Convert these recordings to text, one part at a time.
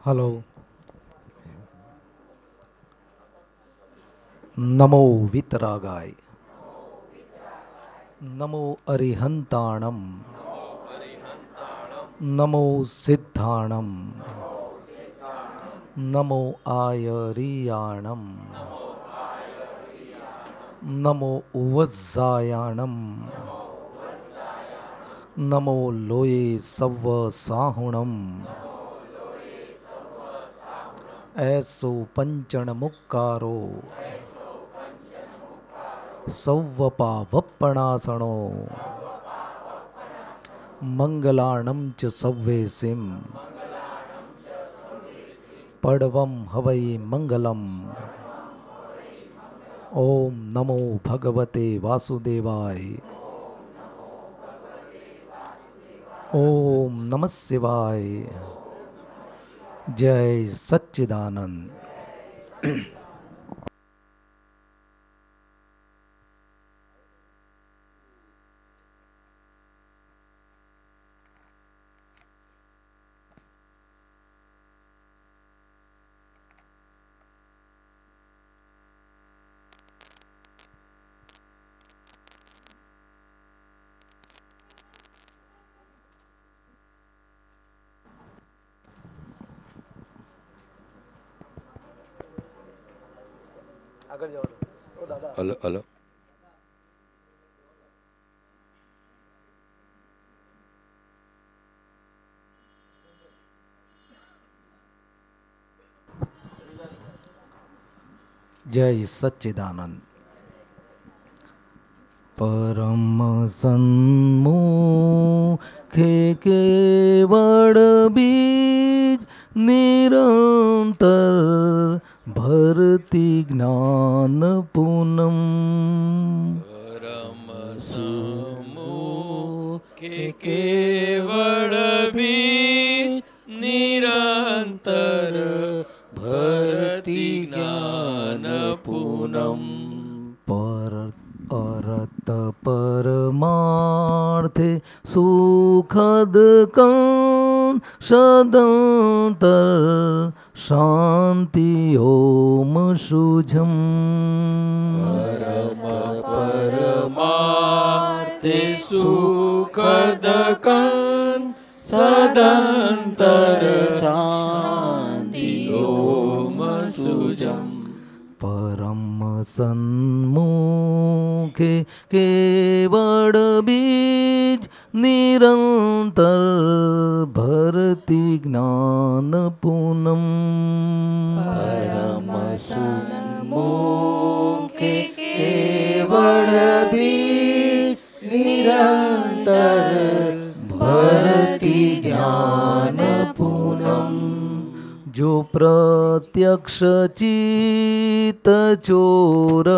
Hello નમો વિતરાગાય નમો અરિહંતાણમ નમો સિદ્ધાણમ નમો આયરિયાણમ નમો ઉવઝાયાણમ નમો લોયે serve સાહુણમ એસો પંચણ મુક્કારો સૌવપા વપ્પણાસણો મંગલાણમ ચ સવ્વેસિમ. પડવમ હવૈ મંગલમ. ઓમ નમો ભગવતે વાસુદેવાય. ઓમ નમઃ શિવાય. જય સચ્ચિદાનંદ. જય સચ્ચિદાનંદ. પરમ સન્મુખે કેવળ બીજ નિરંતર ભરતી જ્ઞાન પૂનમ. પરમ સમુખે કેવળ પરમાર્થે સુખદ કાન સદંતર શાંતિ ઓમ શુજમ. પરમ પરમાર્થે સુખદ કન સદંતર શાંતિ ઓમ સુજમ પરમ સન્મુખે કેવળ બીજ નિરંતર ભરતી જ્ઞાન પૂનમ પરમ સુમુખે કેવળ નિરંતર ભરતી જ્ઞાન જો પ્રત્યક્ષ ચિત ચોર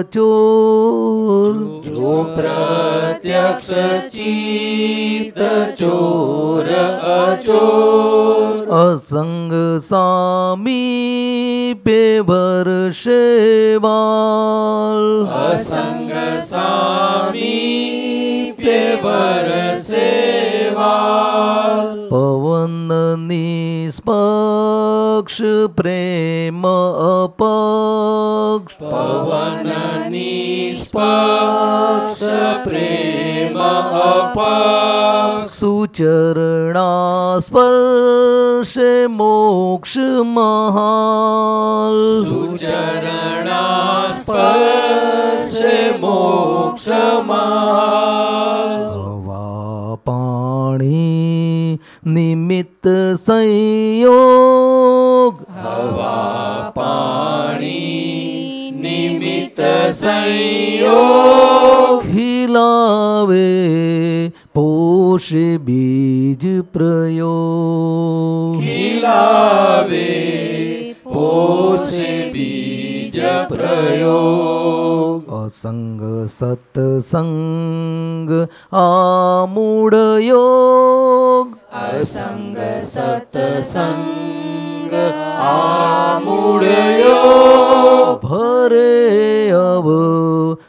અચોર. જો પ્રત્યક્ષ ચિત ચોર અચોર. અસંગ સામી પે વર્ષેવાલ અસંગ સામી પેવર સેવા પવન નિષ્પક્ષ પ્રેમ અપક્ષ પવન નિષ્પક્ષ પ્રેમ અપક્ષ સુચરણા સ્પર્શે મોક્ષ મહાલ સુચરણા સ્પર્શે મોક્ષમાં હવા નિમિત્ત સંયોગ. હવા પાણી નિમિત્ત સંયોગ ખીલાવે પોષ બીજ પ્રયોગ. ખીલાવે પોષ બીજ પ્રયોગ. અસંગ સત્સંગ મૂળ યોગ. અસંગ સતસંગ આમૂળયો ભરે અવ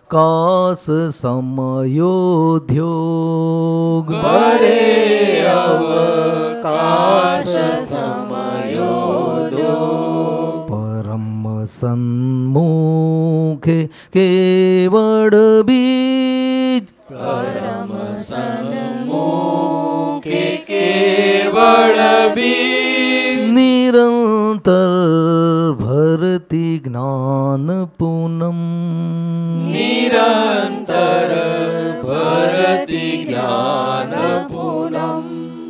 કાસ સમયોદ્યોગ ભરે અવ કાસ સમયોદ્યોગ પરમ સન્મુખે કેવડ બી જ્ઞાન પૂનમ નિરંતર ભરતિ જ્ઞાન પૂનમ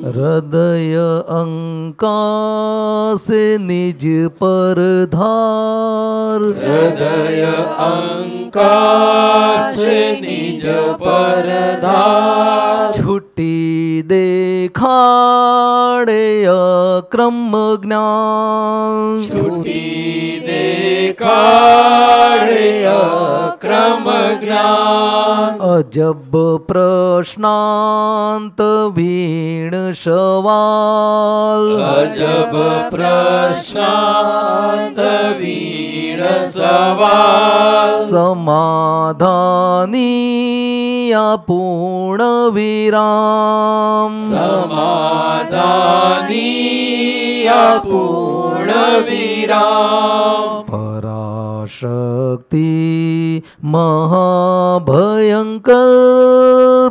હૃદય અંકાશે નિજ પરધાર હૃદય અંકાશે નિજ પરધા છુટી દેખાડે અક્રમ જ્ઞાન છૂટી દેખાડે અક્રમ જ્ઞાન અજબ પ્રશ્નાંત વીણ સવાલ અજબ પ્રશ્નાંત વીણ સવાલ સમાધાની પૂર્ણ વિરામ સમાધાની પૂર્ણ વિરામ પરાશક્તિ મહાભયંકર.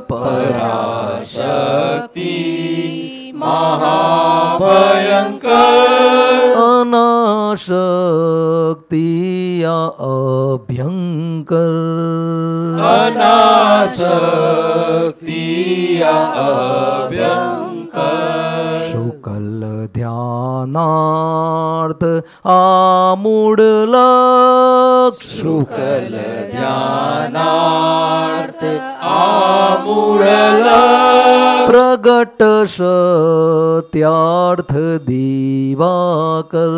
પરાશક્તિ મહાભયંકર. અનાશક્તિ અભ્યંકર. અનાશક્તિ અભ્યંકર. ધ્યાનાર્થ આ મૂળ લક્ષ શુકલ ધ્યાનાર્થ આમૂળ પ્રગટ સત્યાર્થ દિવાકર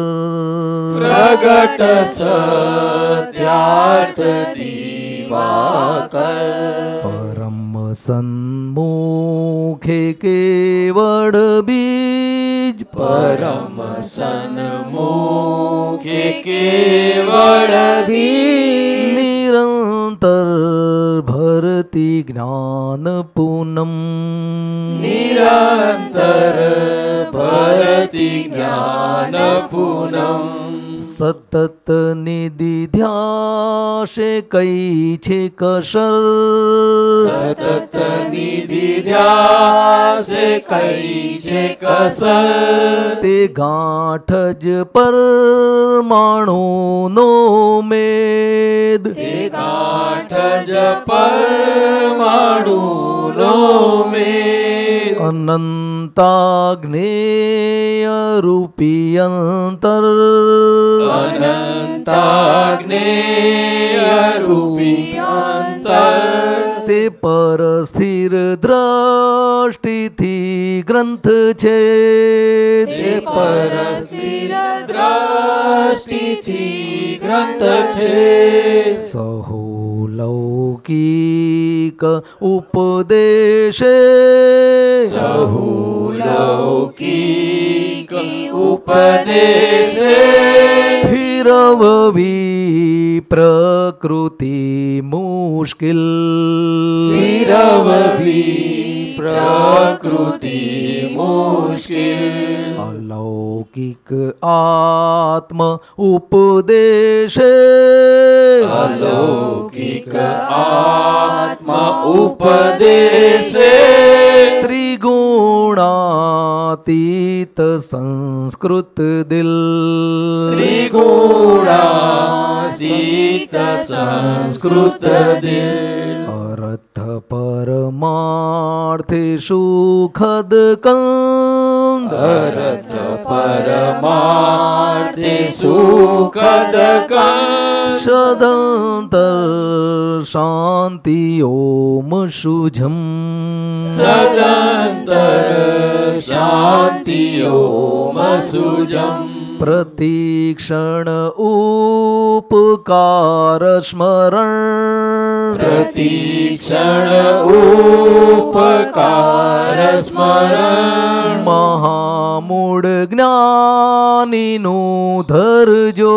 પ્રગટ સત્યાર્થ દિવાકર પરમ સન્મુખે કેવળ બીજ પરમ સન્મુખે કેવળ બી નિરંતર ભરતી જ્ઞાન પૂનમ નિરંતર ભરતી જ્ઞાન પૂનમ સતત નિધિધ્યાશે કઈ છે કસર સતત નિધિ ધ્યાસે કઈ છે કસર તે ગાંઠ જ પરમાણુનો મેદ તે ગાંઠ જ પરમાણુનો મેદ અનંતાગ્નેય રૂપી અંતર અનંતાગ્નેય રૂપી અંતર તે પર સ્થિર દ્રષ્ટિથી ગ્રંથ છે તે પર સ્થિર દ્રષ્ટિથી ગ્રંથ છે સહુ લૌકિક ઉપદેશે સહુ લૌકિક ઉપદેશે ફિરવવી પ્રકૃતિ મુશ્કિલ ફિરવવી પ્રકૃતિ મુશ્કિલ અલૌકિક આત્મ ઉપદેશે અલૌકિક આત્મા ઉપદેશે. ત્રિગુણાતીત સંસ્કૃત દિલ. ત્રિગુણાતીત સંસ્કૃત દિલ. અર્થ પરમાર્થે સુખદ કંદ. અરથ પરમાર્થે સુખદ शान्ति ઓમ શુજમ સદંતર શાંતિ ઓમ સુજમ પ્રતિક્ષણ ઉપકાર સ્મરણ પ્રતિક્ષણ ઉપકાર સ્મરણ મહામૂળ જ્ઞાનીનું ધરજો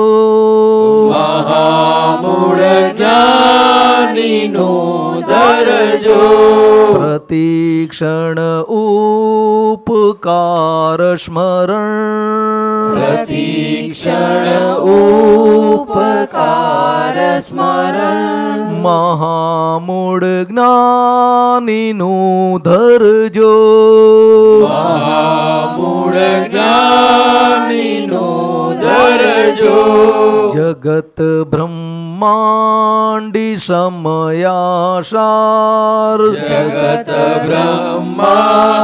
મહામૂળ જ્ઞાનીનો દરજો પ્રતિક્ષણ ઉપકાર સ્મરણ. પ્રતિક્ષણ ઉપકાર સ્મરણ. મહામૂળ જ્ઞાનીનું ધરજો. મહામૂળ જ્ઞાનીનું ધરજો. જગત બ્રહ્માંડી સમયાસાર. જગત બ્રહ્માંડી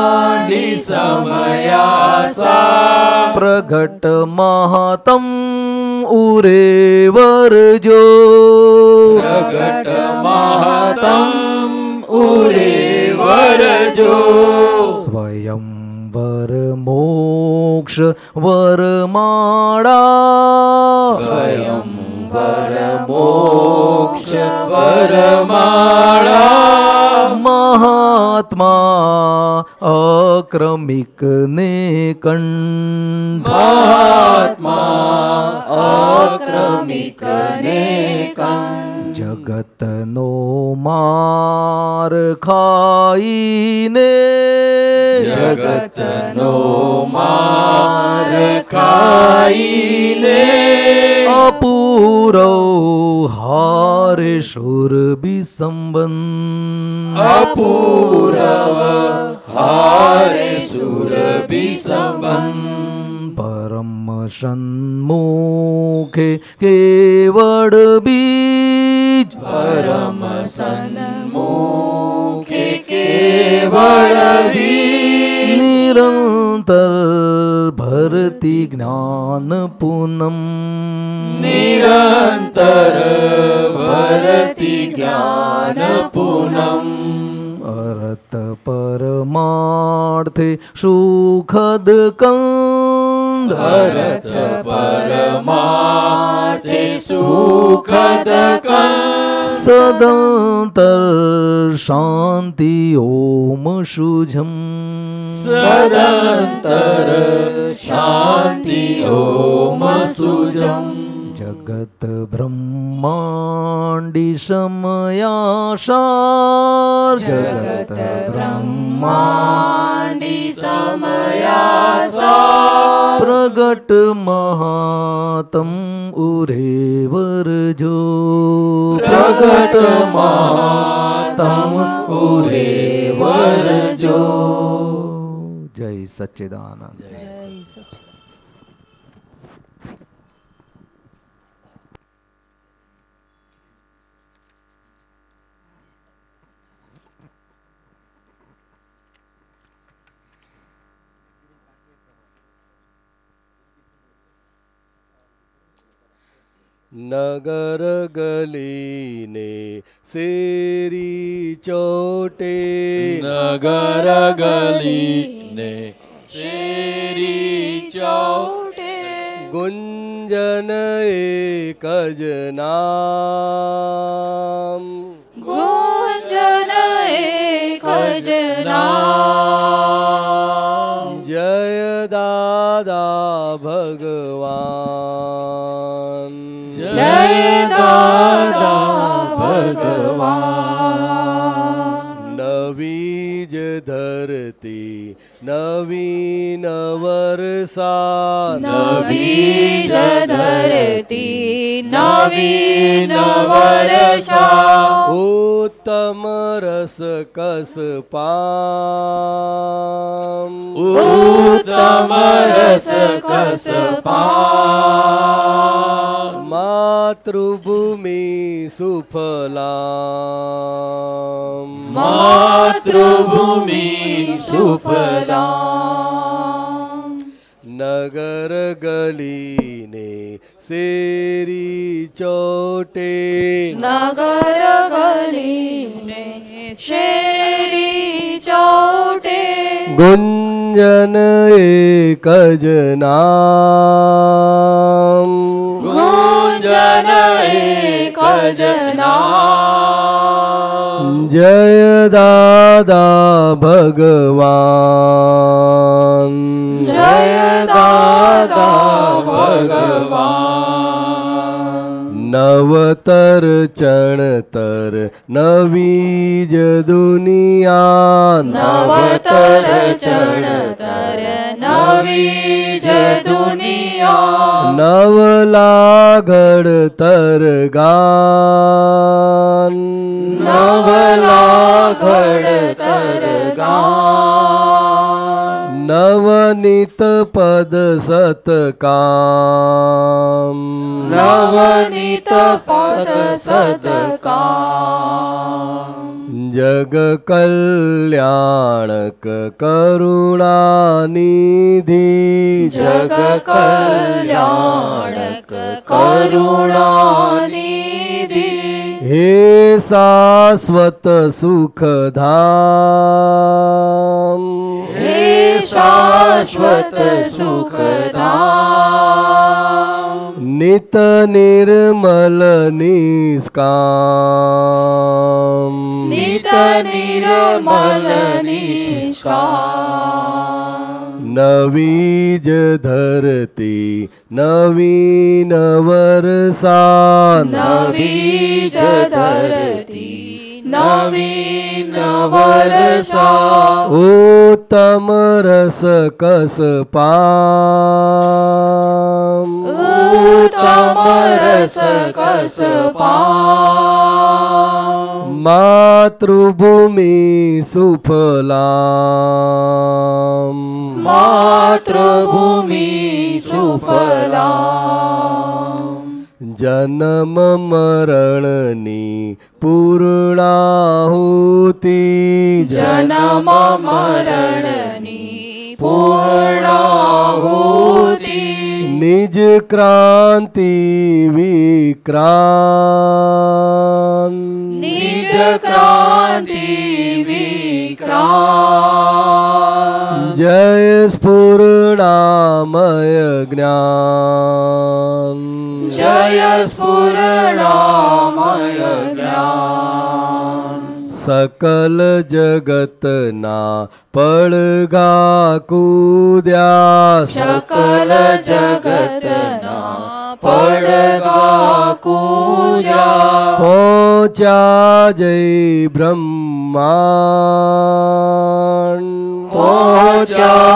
સમયાસા પ્રગટ મહતમ ઉરે વરજો પ્રગટ મહતમ ઉરે વરજો સ્વયં વર મોક્ષ વરમાળા સ્વયં વર મોક્ષ વરમાળા મહાત્મા અક્રમિક ને કંઠ. મહાત્મા અક્રમિક ને કંઠ. જગતનો માર ખાઈને જગતનો માર ખાઈને અપૂરો હારે શુર સંબંધ. અપૂરવ હારે સુરભી સંબંધ પરમ સન્મુખે કેવળ બીજ પરમ સન્મુખે કેવળ વી નિરંતર ભરતી જ્ઞાન પૂનમ નિરંતર ભરતી જ્ઞાન પૂનમ અરત પરમાર્થે સુખદ કંદ પરમાર્થે સુખદ સદંતર શાંતિ ઓમ શુજમ સદંતર શાંતિ ઓમ સુજમ જગત બ્રહ્માંડી સમયાસાર જગત બ્રહ્માંડી સમયાસા પ્રગટ મહાતમ ઉરે વરજો પ્રગટ મહાતમ ઉરે વરજો જય સચ્ચિદાનંદ નગર ગલીને શેરી ચોટે નગર ગલીને શેરી ચોટે. ગુંજન એક જ નામ. ગુંજન એક જ નામ. જય દાદા ભગવાન. ધરતી નવી નવરસા નવી જ ધરતી નવરસા વર્ષા ઉત્તમ રસ કસ પામ ઉત્તમ રસ કસ માતૃભૂમિ સુફલા માતૃભૂમિ સુફલામ નગર ગલીને શેરી ચોટે નગર ગલીને શેરી ચોટે ગુંજન એક જ નામ ગુંજન એક જ નામ જય દાદા ભગવાન. જય દાદા ભગવાન. નવતર ચણતર નવી જ દુનિયા. નવતર ચણતર નવી જ દુનિયા. નવલા ઘડતર ગાન નવલા ઘડતર ગાન નવનીત પદ સતકામ નવનીત પદ સતકામ જગ કલ્યાણક કરુણાનિધિ જગ કલ્યાણક કરુણાનિધિ હે શાશ્વત સુખધામ હે શાશ્વત સુખદા નિત નિર્મલ નિષ્કામ નિત નિર્મલ નિષ્કામ નવી જ ધરતી નવીન વરસા નવી જ ધરતી નવીન વર્ષા. ઉત્તમ રસ કસ પામ. ઉત્તમ રસ કસ પામ. માતૃભૂમિ સુફલામ માતૃભૂમિ સુફલામ જન્મ મરણની પૂર્ણાહુતિ. જન્મ મરણની પૂર્ણાહુતિ. નિજ ક્રાંતિ વિક્રાંત. નિજ ક્રાંતિ વિક્રાંત. જય સ્ફુરણામય જ્ઞાન. જય સ્ફુરણામય જ્ઞાન સકલ જગતના પડઘા કૂદ્યા સકલ જગતના પડગા કૂદ્યા પહોંચ્યા જય जय પહોંચ્યા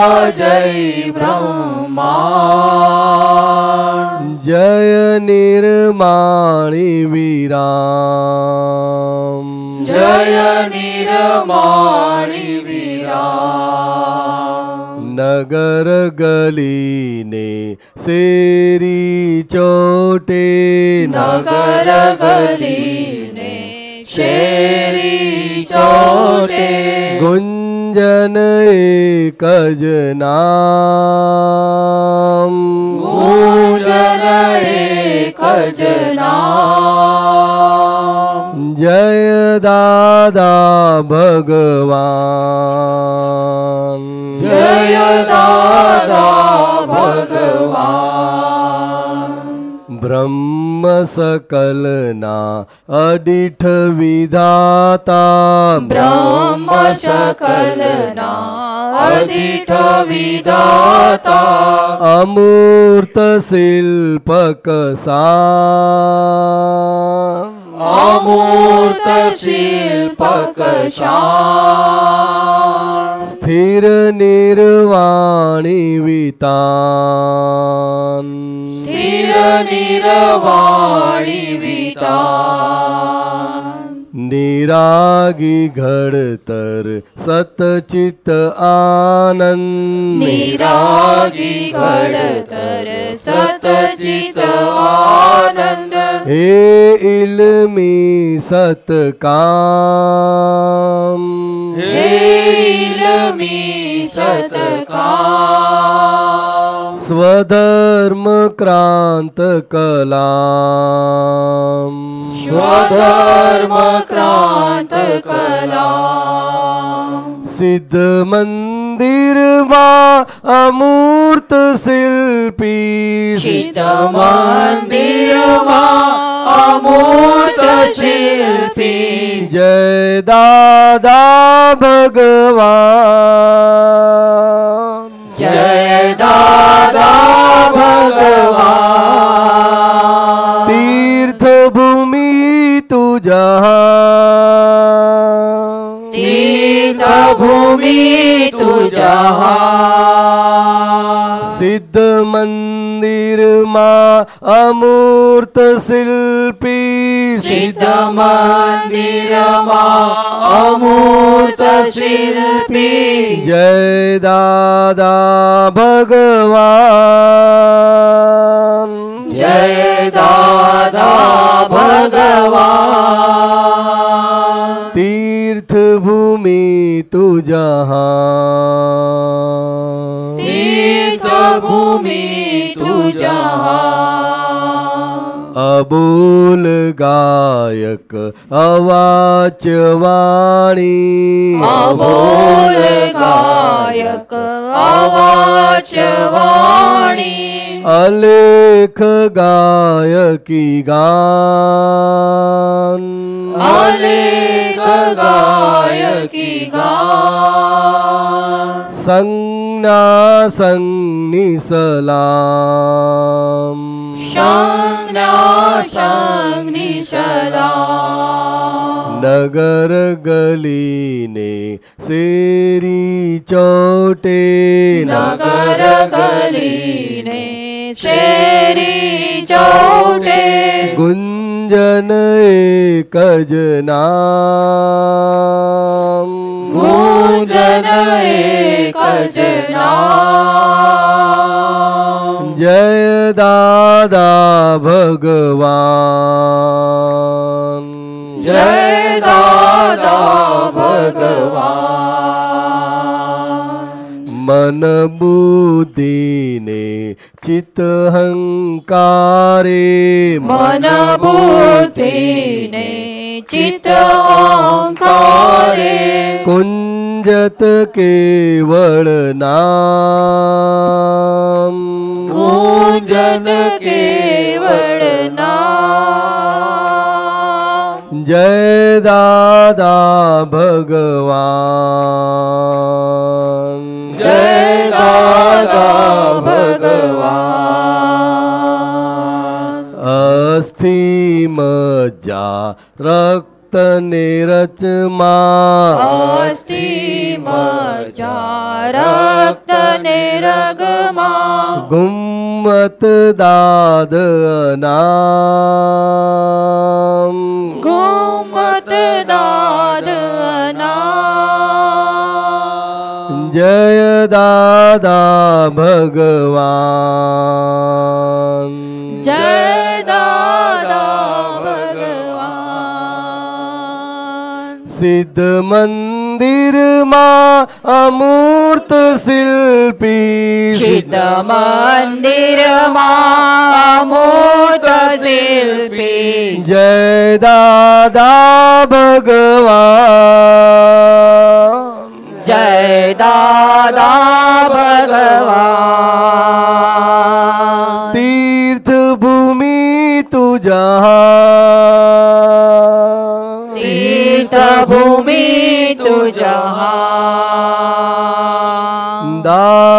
જય નિર્માણી વિરામ. જય નિર્માણી વિરામ. નગર ગલીને શેરી ચોટે નગર ગલીને શેરી ચોટે. ગુંજન એક જ નામ. એક જ નામ જય દાદા ભગવાન। જય દાદા ભગવાન। બ્રહ્મ સકલના અડીઠ વિધાતા બ્રહ્મ સકલના અદિઠ વિદાતા અમૂર્ત શિલ્પક સા અમૂર્ત શિલ્પક શા સ્થિર નિર્વાણી વિતાન સ્થિર નિર્વાણી વિતાન નિરાગી ઘડતર સતચિત આનંદ નિરાગી ઘડતર સતચિત આનંદ હે ઇલમી સતકામ હે ઇલમી સતકામ સ્વધર્મ ક્રાંત કલામ સ્વધર્મ ક્રાંત કલા સિદ્ધ મંદિરમાં અમૂર્ત શિલ્પી શીત મંદિરમાં અમૂર્ત શિલ્પી જય દાદા ભગવાન જય દાદા તીર્થ ભૂમિ તુજહા સિદ્ધ મંદિરમાં અમૂર્ત શિલ્પી સિદ્ધ મંદિરમાં અમૂર્ત શિલ્પી જય દાદા ભગવાન. જય દાદા ભગવાન તીર્થ ભૂમિ તું જહાં તીર્થ ભૂમિ તું જહાં અબોલ ગાયક અવાચ વાણી અબોલ ગાયક અવાચ વાણી अलेख गायकी गान अलेख गायकी गान संज्ञा संगनि सलाम संज्ञा संगनि सलाम नगर गली ने सेरी चोटे नगर गली ने શેરી ચોટે ગુંજન એક જ નામ. ગુંજન એક જ નામ. જય દાદા ભગવાન. જય દાદા ભગવાન. મન બુદ્ધિને ચિત્ત હંકારે મન બુદ્ધિને ચિત્ત હંકારે કુંજત કેવળ નામ કુંજત કેવળ નામ જય દાદા ભગવાન દાદા ભગવાન. અસ્થિ મજા રક્ત ને રચમાં અસ્થિ મજા રક્ત ને રગમાં ગુમ્મત દાદ નામ ગુમત દાદ નામ જય દાદા ભગવાન. જય દાદા ભગવાન. સિદ્ધ મંદિરમાં અમૂર્ત શિલ્પી. સિદ્ધ મંદિરમાં અમૂર્ત શિલ્પી. જય દાદા ભગવાન. જય દાદા ભગવાન. તીર્થ ભૂમિ તું જહાં. તીર્થ ભૂમિ તું જહાં.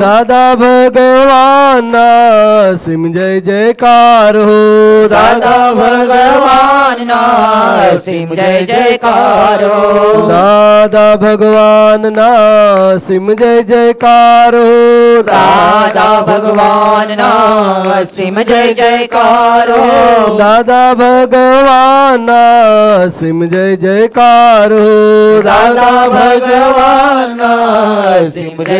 દાદા ભગવાન અસીમ જય જયકાર હો. દાદા ભગવાન અસીમ જય જયકાર હો. દાદા ભગવાનના સિમ જય જયકાર હો. દાદા ભગવાનના અસીમ જય જયકાર હો. દાદા ભગવાનના સિમ જય જયકાર હો. દાદા ભગવાનના અસીમ જય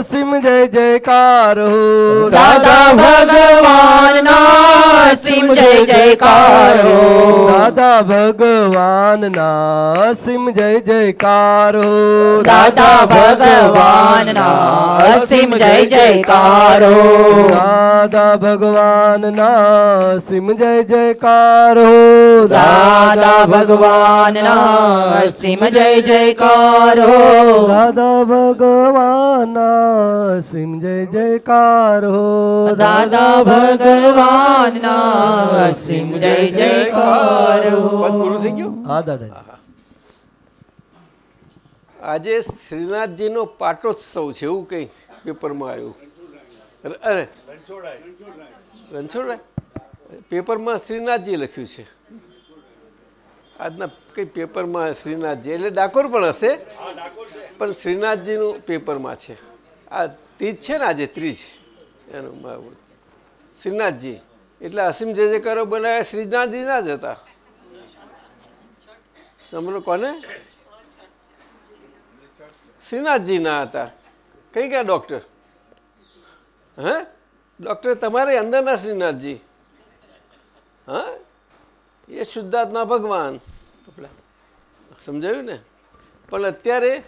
સિંહ જય જયકાર હો દાદા ભગવાન ના સિંહ જય જયકાર હો દાદા ભગવાન ના સિંહ જય જયકાર હો દાદા ભગવાન ના સિંહ જય જયકાર હો દાદા ભગવાન ના સિંહ જય જયકાર હો દાદા ભગવાન ના જય જયકાર હો દાદા ભગવાન ના સિમ જય જયકાર હો. દાદા ભગવાનના સિમ જય જયકાર હો. પૂરું થઈ ગયું? હા દાદા આજે શ્રીનાથજીનો પાટોત્સવ છે એવું કંઈ પેપરમાં આવ્યું. અરે રણછોડરાય. પેપરમાં શ્રીનાથજી લખ્યું છે. આજના કઈ પેપરમાં શ્રીનાથજી એટલે ડાકોર પણ હશે? પણ શ્રીનાથજીનું પેપરમાં છે. આ ત્રીજ છે ને આજે ત્રીજ. એનું બરાબર. શ્રીનાથજી. એટલે અસીમ જે જે કરો બનાવ્યા, શ્રીનાથજી ના જ હતા. સમજો કોને? શ્રીનાથજી ના હતા. કઈ ગયા ડૉક્ટર? હે? ડૉક્ટર તમારે અંદરના શ્રીનાથજી? હા? એ શુદ્ધાત્મા ભગવાન. સમજાયું ને? પણ અત્યારે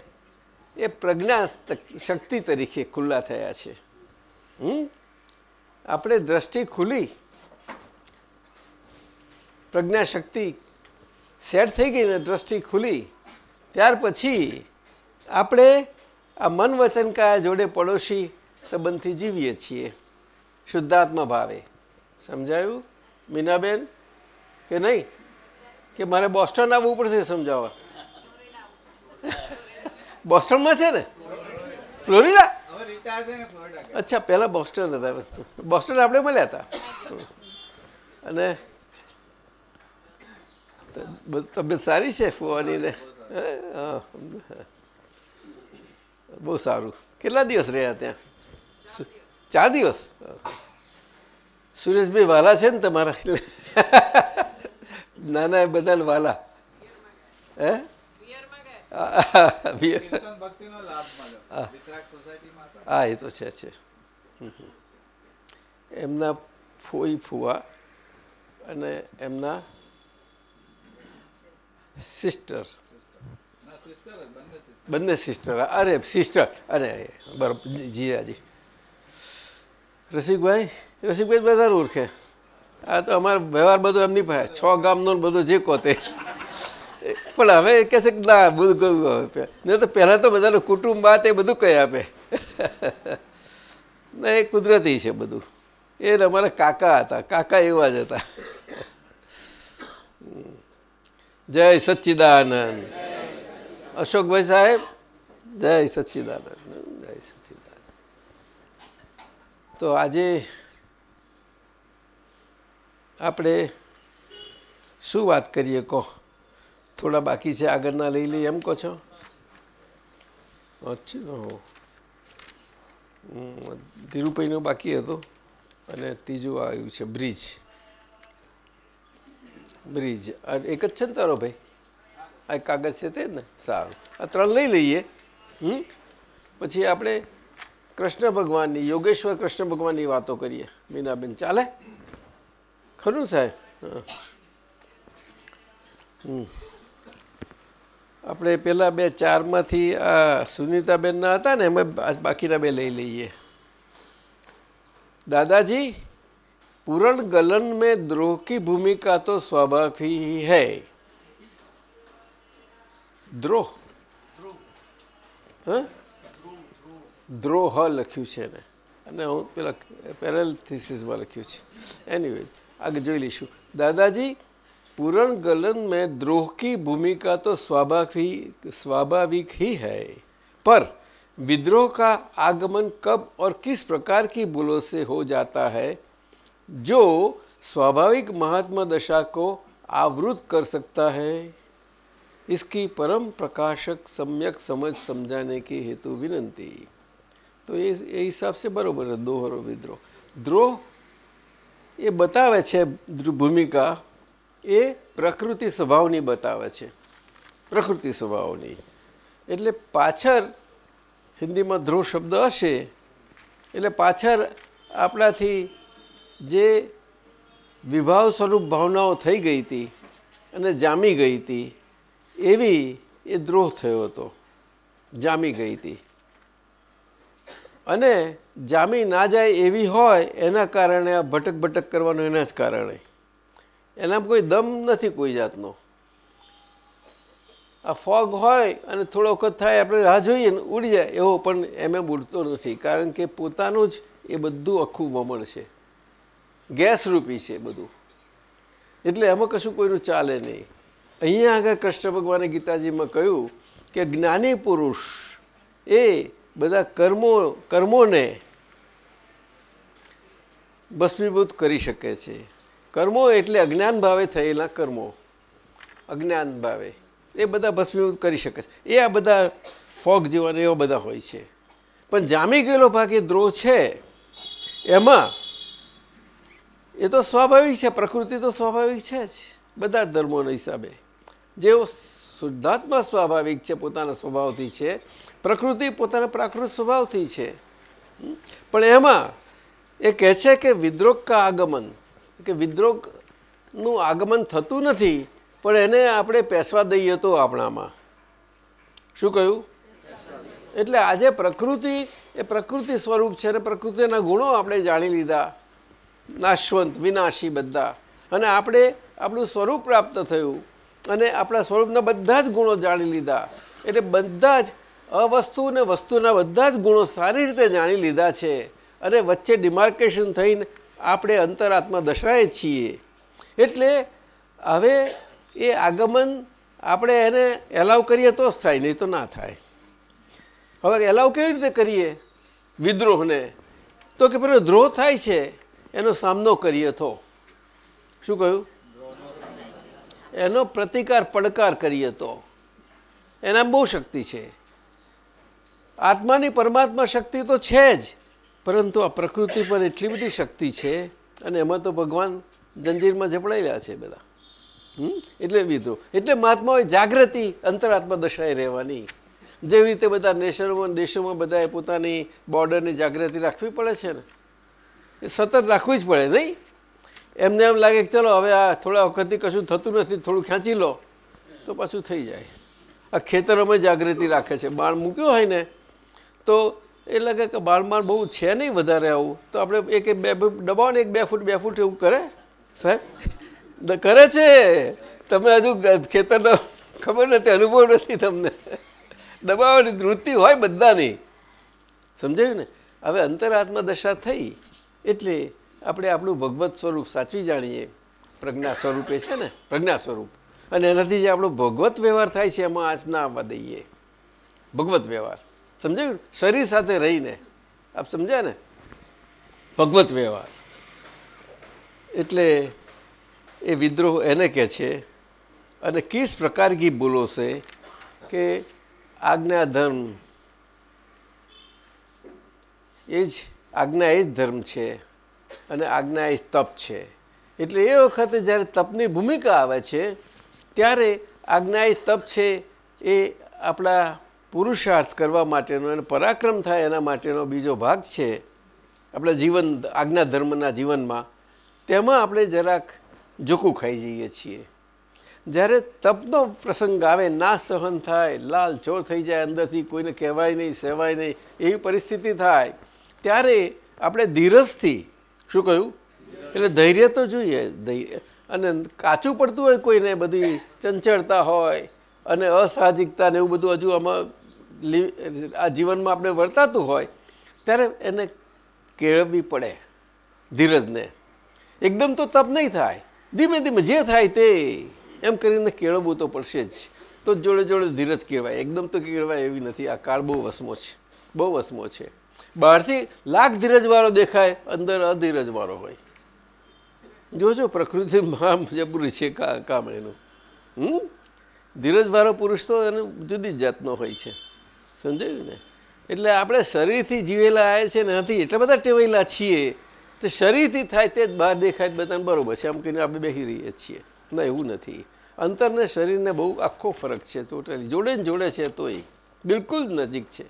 એ પ્રજ્ઞા શક્તિ તરીકે ખુલ્લા થયા છે. હમ? આપણે દ્રષ્ટિ ખુલી પ્રજ્ઞા શક્તિ સેટ થઈ ગઈ ને દ્રષ્ટિ ખુલી, ત્યાર પછી આપણે આ મન વચન કયા જોડે પડોશી સંબંધથી જીવીએ છીએ. શુદ્ધાત્મા ભાવે. સમજાયું? મીનાબેન? કે નહીં? કે મારે બોસ્ટન આવવું પડશે સમજાવવા? બોસ્ટનમાં છે ને? ફ્લોરિડા? અચ્છા પહેલાં બોસ્ટન હતા. બોસ્ટન આપણે મળ્યા હતા. અને તબિયત સારી છે ફુવાની ને. બહુ સારું. કેટલા દિવસ રહ્યા ત્યાં? ચાર દિવસ? સુરેશભાઈ વાલા છે ને તમારા? નાના બધાને વાલા. હે. હા. એ તો છે છે. એમના ફોઈ ફુવા અને એમના સિસ્ટર. બંને સિસ્ટર. અરે સિસ્ટર. અરે બરાબર. જીરાજી રસિકભાઈ રસિકભાઈ બધા ઓળખે. આ તો અમારો વ્યવહાર બધો એમની પાસે. છ ગામનો ને બધો જે કહો તે પણ હવે કહે છે કે ના બધું કહ્યું નહીં તો પહેલાં તો બધાનું કુટુંબ વાત એ બધું કહી આપે. ને એ કુદરતી છે બધું. એ અમારા કાકા હતા, કાકા એવા જ હતા. જય સચ્ચિદાનંદ. અશોકભાઈ સાહેબ, જય સચ્ચિદાનંદ જય સચ્ચિદાનંદ. તો આજે આપણે શું વાત કરીએ કહો? થોડા બાકી છે, આગળના લઈ લઈએ. એમ કહો છો? અચ્છા, હો. ધીરુભાઈનો બાકી હતો. અને ત્રીજું આવ્યું છે, બ્રિજ. બ્રિજ. એક જ છે ને તારો ભાઈ? આ કાગળ છે તે જ ને? સારું. આ ત્રણ લઈ લઈએ. હમ? પછી આપણે કૃષ્ણ ભગવાનની, યોગેશ્વર કૃષ્ણ ભગવાનની વાતો કરીએ. મીનાબેન, ચાલે? ખરું સાહેબ. હમ. આપણે પેલા બે ચારમાંથી આ સુનિતાબેનના હતા ને, એમાં બાકીના બે લઈ લઈએ. દાદાજી, પૂરણ ગલન મેં દ્રોહ કી ભૂમિકા તો સ્વાભાવિક હૈ. દ્રોહ? દ્રોહ લખ્યું છે એને. અને હું પેલા પેરેલ થીસીસમાં લખ્યું છે. એની આગળ જોઈ લઈશું. દાદાજી पूर्ण गलन में द्रोह की भूमिका तो स्वाभाविक स्वाभाविक ही है पर विद्रोह का आगमन कब और किस प्रकार की भूलों से हो जाता है जो स्वाभाविक महात्मा दशा को आवृत कर सकता है इसकी परम प्रकाशक सम्यक समझ समझाने के हेतु विनंती તો એ એ હિસાબ છે બરોબર છે દોહરો વિદ્રોહ દ્રોહ એ બતાવે છે દ્ર- ભૂમિકા એ પ્રકૃતિ સ્વભાવની બતાવે છે. પ્રકૃતિ સ્વભાવની. એટલે પાછળ હિન્દીમાં ધ્રુવ શબ્દ હશે, એટલે પાછળ આપણાથી જે વિભાવ સ્વરૂપ ભાવનાઓ થઈ ગઈ હતી અને જામી ગઈ હતી, એવી એ દ્રોહ થયો હતો. જામી ગઈ હતી. અને જામી ના જાય એવી હોય, એના કારણે આ ભટક ભટક કરવાનું એના જ કારણે. એનામાં કોઈ દમ નથી કોઈ જાતનો. આ ફોગ હોય અને થોડો વખત થાય આપણે રાહ જોઈએ ને ઉડી જાય, એવો પણ એમ એમ ઉડતો નથી. કારણ કે પોતાનું જ એ બધું આખું વમણ છે. ગેસ રૂપી છે બધું. એટલે એમાં કશું કોઈનું ચાલે નહીં. અહીંયા આગળ કૃષ્ણ ભગવાને ગીતાજીમાં કહ્યું કે જ્ઞાની પુરુષ એ બધા કર્મો, કર્મોને ભસ્મીભૂત કરી શકે છે. કર્મો એટલે અજ્ઞાન ભાવે થયેલા કર્મો. અજ્ઞાન ભાવે. એ બધા ભસ્મીભૂત કરી શકે છે. એ આ બધા ફોગ જેવા એવા બધા હોય છે. પણ જામી ગયેલો ભાગ એ દ્રોહ છે. એમાં એ તો સ્વાભાવિક છે, પ્રકૃતિ તો સ્વાભાવિક છે જ. બધા ધર્મોના હિસાબે. જેઓ શુદ્ધાત્મા સ્વાભાવિક છે, પોતાના સ્વભાવથી છે, પ્રકૃતિ પોતાના પ્રાકૃત સ્વભાવથી છે. પણ એમાં એ કહે છે કે વિદ્રોહ કા આગમન કે વિદ્રોગનું આગમન થતું નથી, પણ એને આપણે પેસવા દઈએ તો આપણામાં. શું કહ્યું? એટલે આજે પ્રકૃતિ, એ પ્રકૃતિ સ્વરૂપ છે અને પ્રકૃતિના ગુણો આપણે જાણી લીધા. નાશવંત, વિનાશી બધા. અને આપણે આપણું સ્વરૂપ પ્રાપ્ત થયું. અને આપણા સ્વરૂપના બધા જ ગુણો જાણી લીધા. એટલે બધા જ અવસ્તુ અને વસ્તુના બધા જ ગુણો સારી રીતે જાણી લીધા છે. અને વચ્ચે ડિમાર્કેશન થઈને આપણે અંતરાત્મા દશાએ છીએ. એટલે હવે એ આગમન આપણે એને એલાવ કરીએ તો જ થાય, નહીં તો ના થાય. હવે એલાવ કેવી રીતે કરીએ? વિદ્રોહને. તો કે પેલો દ્રોહ થાય છે, એનો સામનો કરીએ તો. શું કહ્યું? એનો પ્રતિકાર, પડકાર કરીએ તો. એના બહુ શક્તિ છે. આત્માની પરમાત્મા શક્તિ તો છે જ. પરંતુ આ પ્રકૃતિ પર એટલી બધી શક્તિ છે અને એમાં તો ભગવાન જંજીરમાં જપડાયેલા છે બધા? એટલે વિદ્રોહ. એટલે મહાત્માઓએ જાગૃતિ અંતરાત્મા દશાએ રહેવાની. જેવી રીતે બધા નેશનોમાં, દેશોમાં બધાએ પોતાની બોર્ડરની જાગૃતિ રાખવી પડે છે ને. એ સતત રાખવી જ પડે, નહીં? એમને એમ લાગે કે ચલો, હવે આ થોડા વખતથી કશું થતું નથી, થોડું ખેંચી લો. તો પાછું થઈ જાય. આ ખેતરોમાં જાગૃતિ રાખે છે. બાણ મૂક્યો હોય ને, તો એ લાગે કે બાળમાળ બહુ છે નહીં વધારે આવું. તો આપણે એક બે દબાવો એક બે ફૂટ બે ફૂટ એવું કરે. સાહેબ? કરે છે. તમે હજુ ખેતરનો ખબર નથી, અનુભવ નથી તમને. દબાવવાની વૃત્તિ હોય બધાની. સમજાયું ને? હવે અંતરાત્મા દશા થઈ એટલે આપણે આપણું ભગવત સ્વરૂપ સાચવી જાણીએ. પ્રજ્ઞા સ્વરૂપે છે ને? પ્રજ્ઞા સ્વરૂપ. અને એનાથી જે આપણો ભગવત વ્યવહાર થાય છે, એમાં આજ ના આવવા દઈએ. ભગવત વ્યવહાર. સમજાયું? શરીર સાથે રહીને. આપ સમજ્યા ને? ભગવત વ્યવહાર. એટલે એ વિદ્રોહ એને કહે છે અને કિસ પ્રકાર કી બોલો છે કે આજ્ઞા ધર્મ એ જ, આજ્ઞા એ જ ધર્મ છે અને આજ્ઞા એ જ તપ છે. એટલે એ વખતે જ્યારે તપની ભૂમિકા આવે છે, ત્યારે આજ્ઞા એ તપ છે એ આપણા પુરુષાર્થ કરવા માટેનો અને પરાક્રમ થાય એના માટેનો બીજો ભાગ છે આપણા જીવન, આજ્ઞા ધર્મના જીવનમાં. તેમાં આપણે જરાક ઝૂકું ખાઈ જઈએ છીએ. જ્યારે તપનો પ્રસંગ આવે, ના સહન થાય, લાલ ચોર થઈ જાય અંદરથી, કોઈને કહેવાય નહીં સહેવાય નહીં, એવી પરિસ્થિતિ થાય, ત્યારે આપણે ધીરજથી શું કહ્યું? એટલે ધૈર્ય તો જોઈએ. અને કાચું પડતું હોય કોઈને, બધી ચંચળતા હોય અને અસાહજિકતા ને એવું બધું હજુ આમાં આ જીવનમાં આપણે વર્તાતું હોય, ત્યારે એને કેળવવી પડે ધીરજને. એકદમ તો તપ નહીં થાય. ધીમે ધીમે જે થાય તે એમ કરીને કેળવવું તો પડશે જ. તો જોડે જોડે ધીરજ કેળવાય. એકદમ તો કેળવાય એવી નથી. આ કાળ બહુ વસમો છે. બહુ વસમો છે. બહારથી લાખ ધીરજવાળો દેખાય, અંદર અધીરજવાળો હોય. જોજો, પ્રકૃતિ મહા જબરી છે કામ એનું હમ? ધીરજવાળો પુરુષ તો એનું જુદી જ જાતનો હોય છે. સમજાયું ને? એટલે આપણે શરીરથી જીવેલા આવ્યા છે ને નથી એટલા બધા ટેવાયેલા છીએ. તો શરીરથી થાય તે જ બહાર દેખાય બધાને બરોબર છે. આમ કહીને આપણે બેસી રહીએ છીએ. ના, એવું નથી. અંતરને શરીરને બહુ આખો ફરક છે ટોટલી જોડે ને જોડે છે તોય. બિલકુલ નજીક છે.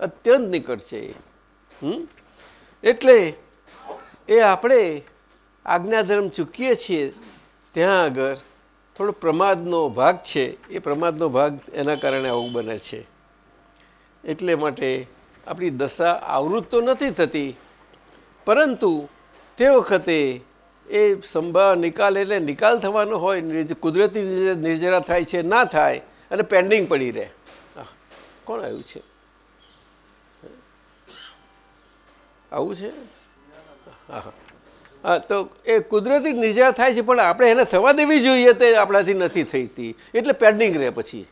અત્યંત નિકટ છે એ. એટલે એ આપણે આજ્ઞાધર્મ ચૂકીએ છીએ. ત્યાં આગળ થોડો પ્રમાદનો ભાગ છે. એ પ્રમાદનો ભાગ એના કારણે આવું બને છે. એટલે માટે આપણી દશા આવૃત તો નથી થતી, પરંતુ તે વખતે એ સંભાવ નિકાલ એટલે નિકાલ થવાનો હોય કુદરતી નિર્જ- નિર્જરા થાય છે, ના થાય, અને પેન્ડિંગ પડી રહે. કોણ આવ્યું છે? આવું છે? હા હા, તો એ કુદરતી નિર્જરા થાય છે, પણ આપણે એને થવા દેવી જોઈએ તે આપણાથી નથી થઈતી, એટલે પેન્ડિંગ રહે પછી.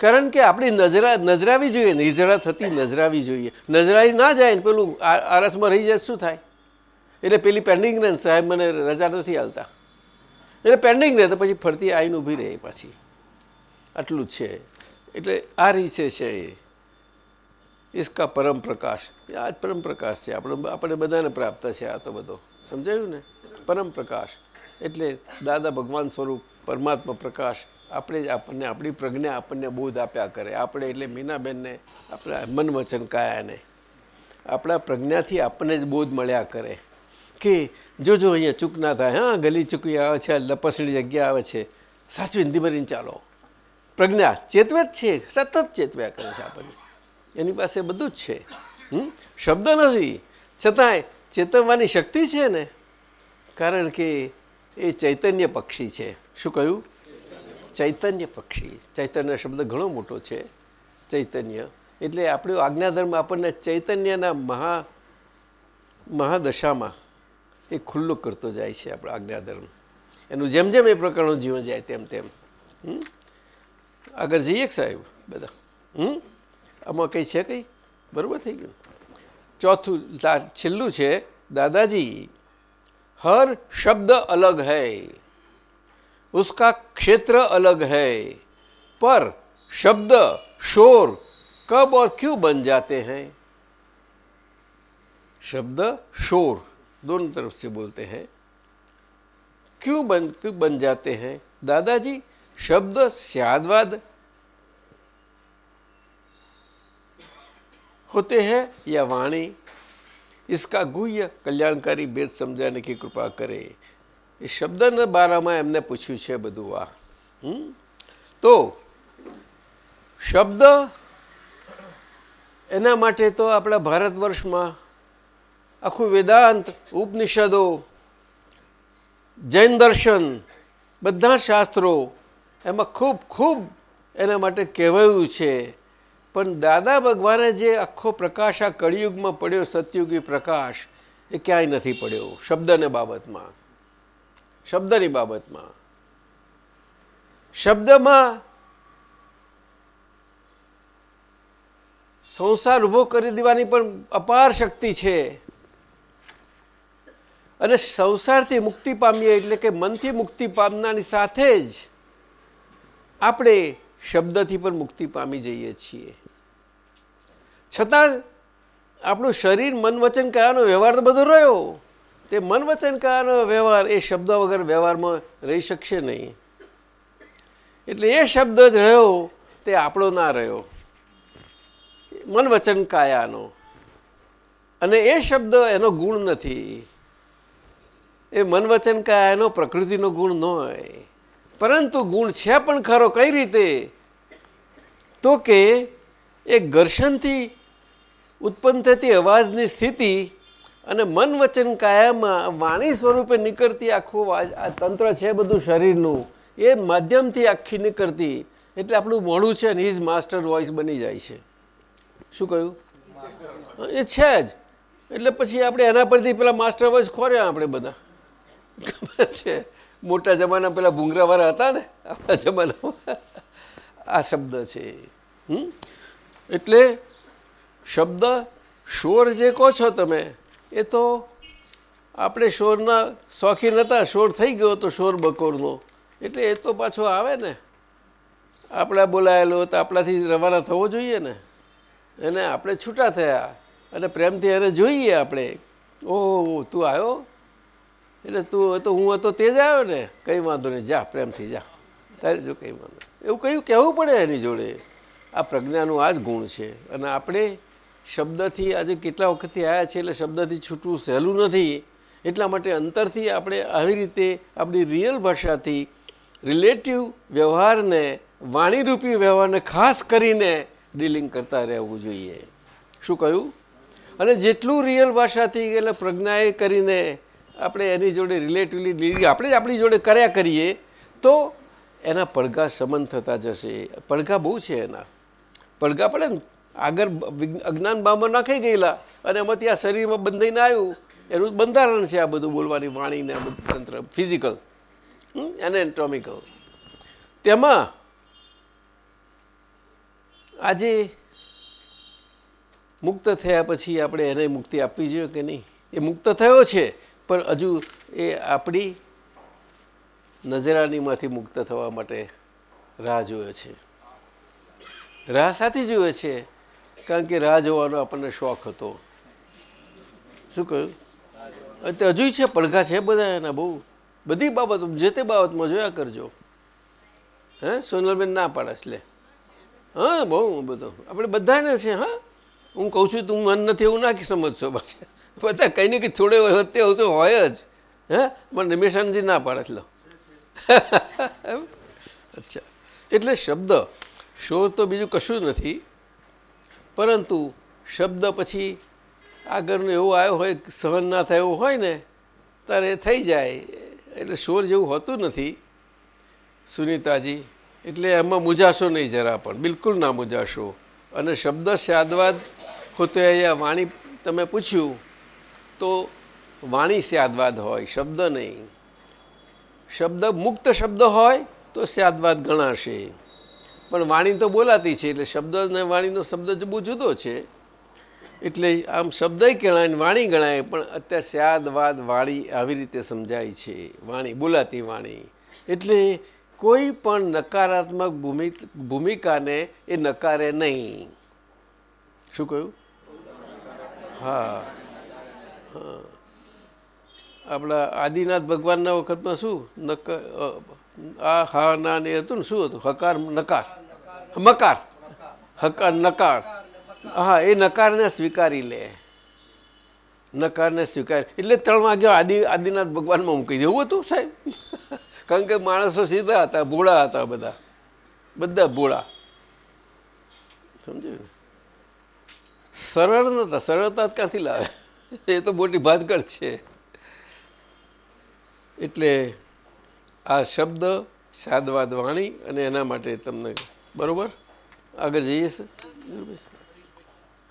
કારણ કે આપણી નજરા નજરાવી જોઈએ નિર્જરા થતી નજરાવી જોઈએ. નજરાઈ ના જાય ને પેલું આરસમાં રહી જાય શું થાય? એટલે પેલી પેન્ડિંગ રહે ને સાહેબ મને રજા નથી હાલતા એટલે પેન્ડિંગ રહે તો પછી ફરતી આવીને ઊભી રહે પાછી. આટલું જ છે. એટલે આ રીતે છે એ. ઇસકા પરમ પ્રકાશ. આ જ પરમ પ્રકાશ છે. આપણે આપણે બધાને પ્રાપ્ત છે આ તો બધો. સમજાયું ને? પરમ પ્રકાશ. એટલે દાદા ભગવાન સ્વરૂપ પરમાત્મા પ્રકાશ. આપણે જ આપણને, આપણી પ્રજ્ઞા આપણને બોધ આપ્યા કરે. આપણે એટલે મીનાબેનને, આપણા મન વચન કાયાને, આપણા પ્રજ્ઞાથી આપણને જ બોધ મળ્યા કરે. કે જો જો અહીંયા ચૂક ના થાય, હા, ગલી ચૂકી આવે છે લપસણી જગ્યા આવે છે સાચું હિન્દી ભરીને ચાલો. પ્રજ્ઞા ચેતવે જ છે, સતત ચેતવ્યા કરે છે આપણને. એની પાસે બધું જ છે. હમ? શબ્દ નથી. છતાંય ચેતવવાની શક્તિ છે ને? કારણ કે એ ચૈતન્ય પક્ષી છે. શું કહ્યું? ચૈતન્ય પક્ષી. ચૈતન્ય શબ્દ ઘણો મોટો છે. ચૈતન્ય. એટલે આપણું આજ્ઞાધર્મ આપણને ચૈતન્યના મહા, મહાદશામાં એ ખુલ્લો કરતો જાય છે આપણો આજ્ઞાધર્મ. એનું જેમ જેમ એ પ્રકારનું જીવન જાય તેમ તેમ? આગળ જઈએ સાહેબ? બધા. હમ? આમાં કંઈ છે કંઈ? બરાબર થઈ ગયું. ચોથું છેલ્લું છે, દાદાજી, હર શબ્દ અલગ है उसका क्षेत्र अलग है। पर शब्द शोर कब और क्यों बन जाते हैं? शब्द शोर दोनों तरफ़ से बोलते हैं। क्यों बन क्यों बन जाते हैं? दादाजी, शब्द श्यादवाद होते हैं या वाणी? इसका गुह्य कल्याणकारी वेद समझाने की कृपा करें। એ શબ્દના બારામાં એમને પૂછ્યું છે બધું આ? તો શબ્દ એના માટે તો આપણા ભારત વર્ષમાં આખું વેદાંત, ઉપનિષદો, જૈન દર્શન, બધા શાસ્ત્રો એમાં ખૂબ ખૂબ એના માટે કહેવાયું છે. પણ દાદા ભગવાને જે આખો પ્રકાશ આ કળિયુગમાં પડ્યો, સતયુગી પ્રકાશ, એ ક્યાંય નથી પડ્યો, શબ્દને બાબતમાં. શબ્દની બાબતમાં. શબ્દમાં સંસાર ઊભો કરી દેવાની પણ અપાર શક્તિ છે. અને સંસારથી મુક્તિ પામીએ એટલે કે મનથી મુક્તિ પામનારની સાથે જ આપણે શબ્દથી પણ મુક્તિ પામી જઈએ છીએ. છતાં આપણું શરીર, મન, વચન, કયાનો વ્યવહાર તો બધો રહ્યો. તે મન વચન વ્યવહાર, એ શબ્દ વગર વ્યવહારમાં રહી શકશે નહીં. એટલે એ શબ્દ જ રહ્યો, તે આપણો ના રહ્યો. મન વચન કાયાનો અને એ શબ્દ એનો ગુણ નથી. એ મન વચન કાયાનો પ્રકૃતિનો ગુણ ન હોય પરંતુ ગુણ છે પણ ખરો કઈ રીતે? તો કે એ ઘર્ષણથી ઉત્પન્ન થતી અવાજની સ્થિતિ અને મન વચન કાયામાં વાણી સ્વરૂપે નીકળતી આખું આ- તંત્ર છે બધું શરીરનું, એ માધ્યમથી આખી નીકળતી, એટલે આપણું મોડું છે ને ઇઝ માસ્ટર વોઇસ બની જાય છે. શું કહ્યું? એ છે જ. એટલે પછી આપણે એના પરથી પેલા માસ્ટર વોઇસ ખોર્યા આપણે બધા. ખબર છે? મોટા જમાના પેલા ભૂંગરાવાળા હતા ને, આપણા જમાનામાં. આ શબ્દ છે? એટલે શબ્દ શોર જે કહો છો તમે એ તો આપણે શોરના શોખીન હતા, શોર થઈ ગયો તો શોર બકોરનો. એટલે એ તો પાછો આવે ને. આપણા બોલાયેલો તો આપણાથી રવાના થવો જોઈએ ને. એને આપણે છૂટા થયા અને પ્રેમથી એને જોઈએ આપણે. ઓહો, તું આવ્યો? એટલે તું તો હું હતો તે જ આવ્યો ને. કંઈ વાંધો નહીં, જા, પ્રેમથી જા. તારે જો કંઈ વાંધો. એવું કયું કહેવું પડે એની જોડે. આ પ્રજ્ઞાનું આ જ ગુણ છે. અને આપણે શબ્દથી આજે કેટલા વખતથી આવ્યા છે એટલે શબ્દથી છૂટવું સહેલું નથી. એટલા માટે અંતરથી આપણે આવી રીતે આપણી રિયલ ભાષાથી રિલેટિવ વ્યવહારને, વાણીરૂપી વ્યવહારને ખાસ કરીને ડીલિંગ કરતા રહેવું જોઈએ. શું કહ્યું? અને જેટલું રિયલ ભાષાથી એટલે પ્રજ્ઞાએ કરીને આપણે એની જોડે રિલેટિવલી ડીલિંગ, આપણે જ આપણી જોડે કર્યા કરીએ, તો એના પડઘા સમન થતા જશે. પડઘા બહુ છે એના. પડઘા પડે ને આગળ અજ્ઞાન બામાં નાખાઈ ગયેલા. અને એમાંથી આ શરીરમાં બંધાઈને આવ્યું. એનું બંધારણ છે આ બધું બોલવાની વાણીને આ બધું તંત્ર ફિઝિકલ અને એન્ટોમિકલ તેમાં આજે મુક્ત થયા પછી આપણે એને મુક્તિ આપવી જોઈએ કે નહીં? એ મુક્ત થયો છે, પણ હજુ એ આપણી નજરાનીમાંથી મુક્ત થવા માટે રાહ જોયો છે. રાહ સાથી જોયો છે. કારણ કે રાહ જોવાનો આપણને શોખ હતો. શું કહ્યું? અત્યારે હજુ છે, પડઘા છે બધા એના બહુ. બધી બાબતો જે તે બાબતમાં જોયા કરજો. હે, સોનલબેન ના પાડે એટલે હા, બહુ બધું. આપણે બધાને છે, હા. હું કહું છું, તું મન નથી એવું ના સમજશો પાછા. બધા કંઈ ને કંઈ થોડે વખતે આવશે હોય જ. હે, પણ નિમેશાનજી ના પાડે લો. અચ્છા. એટલે શબ્દ શોર તો બીજું કશું નથી. પરંતુ શબ્દ પછી આગળનું એવો આવ્યો હોય સહન ના થાય હોય ને, ત્યારે થઈ જાય. એટલે શોર જેવું હોતું નથી. સુનિતાજી, એટલે એમાં મૂજાશો નહીં જરા પણ, બિલકુલ ના મૂજાશો. અને શબ્દ સ્યાદવાદ હોતો અહીંયા વાણી તમે પૂછ્યું, તો વાણી સ્યાદવાદ હોય, શબ્દ નહીં. શબ્દ મુક્ત શબ્દ હોય, તો સ્યાદવાદ ગણાશે. પણ વાણી તો બોલાતી છે, એટલે શબ્દ અને વાણીનો શબ્દ જ બહુ જુદો છે. એટલે આમ શબ્દ ગણાય ને વાણી ગણાય, પણ અત્યારે સ્યાદવાદ વાણી આવી રીતે સમજાય છે. વાણી, બોલાતી વાણી. એટલે કોઈ પણ નકારાત્મક ભૂમિ, ભૂમિકાને એ નકારે નહીં. શું કહ્યું? હા હા. આપણા આદિનાથ ભગવાનના વખતમાં શું? નક આ હા, ના ને હતું ને શું હતું? હકાર, નકાર. મકાર. હકાર, નકાર. હા, એ નકારને સ્વીકારી લે. નકારને સ્વીકાર. એટલે ત્રણ વાગ્યા આદિ, આદિનાથ ભગવાનમાં મૂકી દેવું હતું સાહેબ? કારણ કે માણસો સીધા હતા, ભોળા હતા બધા. બધા ભોળા. સમજ્યું? સરળ નતા. સરળતા જ ક્યાંથી લાવે? એ તો મોટી ભાજગડ છે. એટલે આ શબ્દ સાદવાદ વાણી અને એના માટે તમને બરોબર? આગળ જઈએ છે.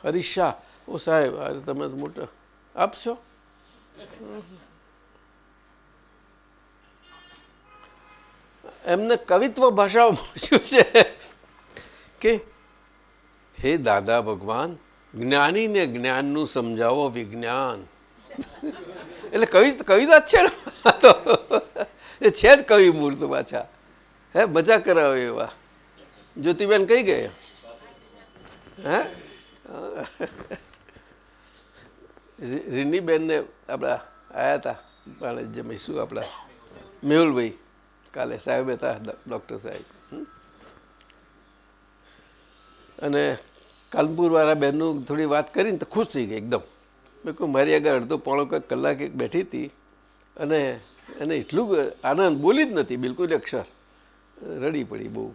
હરીશ શાહ. ઓ સાહેબ, અરે તમે મોટા. આપશો એમને કવિત્વ ભાષામાં પૂછ્યું છે કે, હે દાદા ભગવાન, જ્ઞાનીને જ્ઞાનનું સમજાવો વિજ્ઞાન. એટલે કવિ કવિતા જ છે ને. તો એ છે જ કવિ મૂર્ત પાછા. હે, મજા કરાવે એવા. જ્યોતિબેન કઈ ગયે? હે? રીનીબેનને આપણા આવ્યા હતા પાણે જમીશું આપણા મેહુલભાઈ, કાલે સાહેબ હતા ડૉક્ટર સાહેબ. અને કાનપુરવાળા બેનનું થોડી વાત કરીને તો ખુશ થઈ ગઈ એકદમ. મેં કહું મારી આગળ અડધો પોણો કલાક એક બેઠી હતી અને એને એટલું આનંદ, બોલી જ નથી, બિલકુલ અક્ષર. રડી પડી બહુ.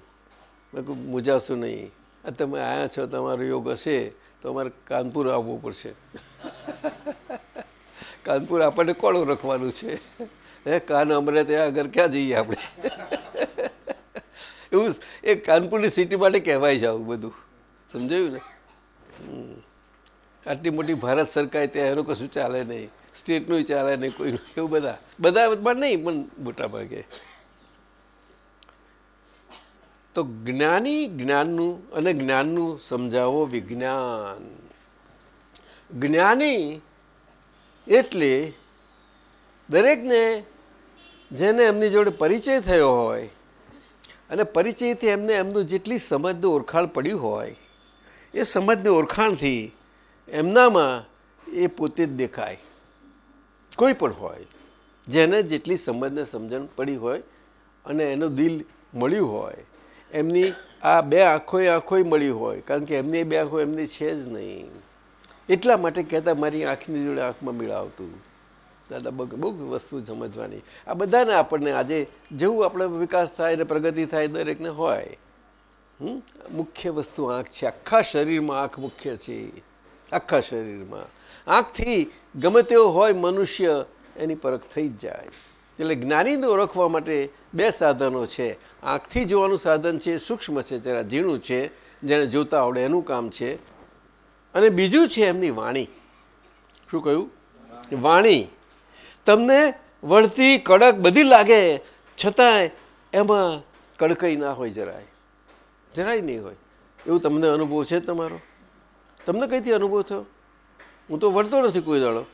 મેં કહું મૂજાશો નહીં? આ તમે આવ્યા છો, તમારો યોગ હશે, તો અમારે કાનપુર આવવું પડશે. કાનપુર આપણને કોણ રખવાનું છે. હે, કાન અમરે ત્યાં આગળ ક્યાં જઈએ આપણે? એવું એ કાનપુરની સિટી માટે કહેવાય છે આવું બધું. સમજાયું ને. આટલી મોટી ભારત સરકાર ત્યાં એનું કશું ચાલે નહીં. સ્ટેટનું ચાલે નહીં, કોઈનું, એવું બધા. બધામાં નહીં, પણ મોટા ભાગે તો જ્ઞાની જ્ઞાનનું અને જ્ઞાનનું સમજાવો વિજ્ઞાન. જ્ઞાની એટલે દરેકને જેને એમની જોડે પરિચય થયો હોય અને પરિચયથી એમને એમનું જેટલી સમજનું ઓળખાણ પડ્યું હોય, એ સમજની ઓળખાણથી એમનામાં એ પોતે જ દેખાય. કોઈ પણ હોય, જેને જેટલી સમજને સમજણ પડી હોય અને એનું દિલ મળ્યું હોય એમની આ બે આંખોએ આંખોય મળી હોય, કારણ કે એમની બે આંખો એમની છે જ નહીં. એટલા માટે કહેતા મારી આંખની જોડે આંખમાં મેળાવતું દાદા, બહુ વસ્તુ સમજવાની. આ બધાને આપણને આજે જેવું આપણે વિકાસ થાય ને પ્રગતિ થાય દરેકને હોય. મુખ્ય વસ્તુ આંખ છે. આખા શરીરમાં આંખ મુખ્ય છે. આખા શરીરમાં. આંખથી ગમે તેવો હોય મનુષ્ય, એની પરખ થઈ જ જાય. એટલે જ્ઞાનીને ઓળખવા માટે બે સાધનો છે. આંખથી જોવાનું સાધન છે, સૂક્ષ્મ છે, જરા ઝીણું છે, જેને જોતા આવડે એનું કામ છે. અને બીજું છે એમની વાણી. શું કહ્યું? વાણી. તમને વળતી કડક બધી લાગે, છતાંય એમાં કડકઈ ના હોય જરાય. જરાય નહીં હોય. એવું તમને અનુભવ છે તમારો? તમને કઈથી અનુભવ થયો? હું તો વળતો નથી કોઈ દાડો.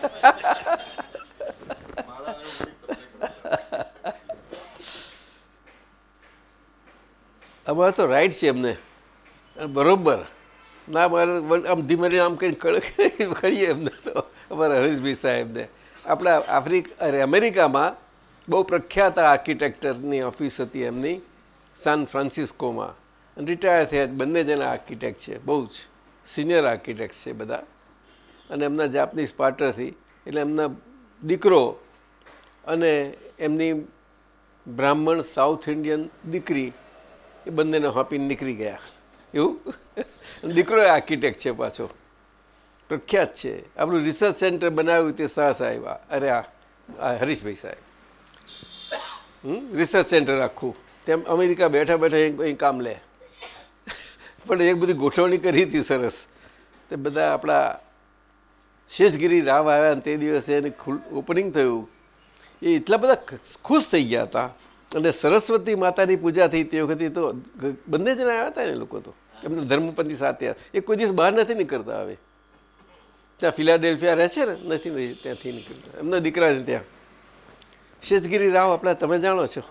અમારે તો રાઈટ છે એમને. બરોબર. ના, મારે આમ ધીમે આમ કંઈ કરીએ એમને તો. અમારા હરીશભાઈ સાહેબને. આપણા આફ્રિકા અરે અમેરિકામાં બહુ પ્રખ્યાત આર્કિટેક્ટરની ઓફિસ હતી એમની, સાન ફ્રાન્સિસ્કોમાં. રિટાયર થયા બંને જણા આર્કિટેક્ટ છે. બહુ જ સિનિયર આર્કિટેક્ટ છે બધા. અને એમના જાપનીઝ પાર્ટરથી એટલે એમના દીકરો અને એમની બ્રાહ્મણ સાઉથ ઇન્ડિયન દીકરી, એ બંનેને હોપીને નીકળી ગયા. એવું? દીકરો આર્કિટેક્ટ છે પાછો. પ્રખ્યાત છે. આપણું રિસર્ચ સેન્ટર બનાવ્યું તે શાહ સાહેબ. અરે આ હરીશભાઈ સાહેબ. રિસર્ચ સેન્ટર આખું. તેમ અમેરિકા બેઠા બેઠા અહીં કામ લે. પણ એક બધી ગોઠવણી કરી હતી સરસ. તે બધા આપણા શેષગીરી રાવ આવ્યા અને તે દિવસે એને ઓપનિંગ થયું. એ એટલા બધા ખુશ થઈ ગયા હતા. અને સરસ્વતી માતાની પૂજા થઈ તે વખતે તો બંને જણા આવ્યા હતા ને લોકો તો. એમને ધર્મપતિ સાથે એ કોઈ દિવસ બહાર નથી નીકળતા હવે. ત્યાં ફિલાડેલ્ફિયા રહે છે ને, નથી ત્યાંથી નીકળતા. એમના દીકરાને ત્યાં. શેષગીરી રાવ આપણા તમે જાણો છો.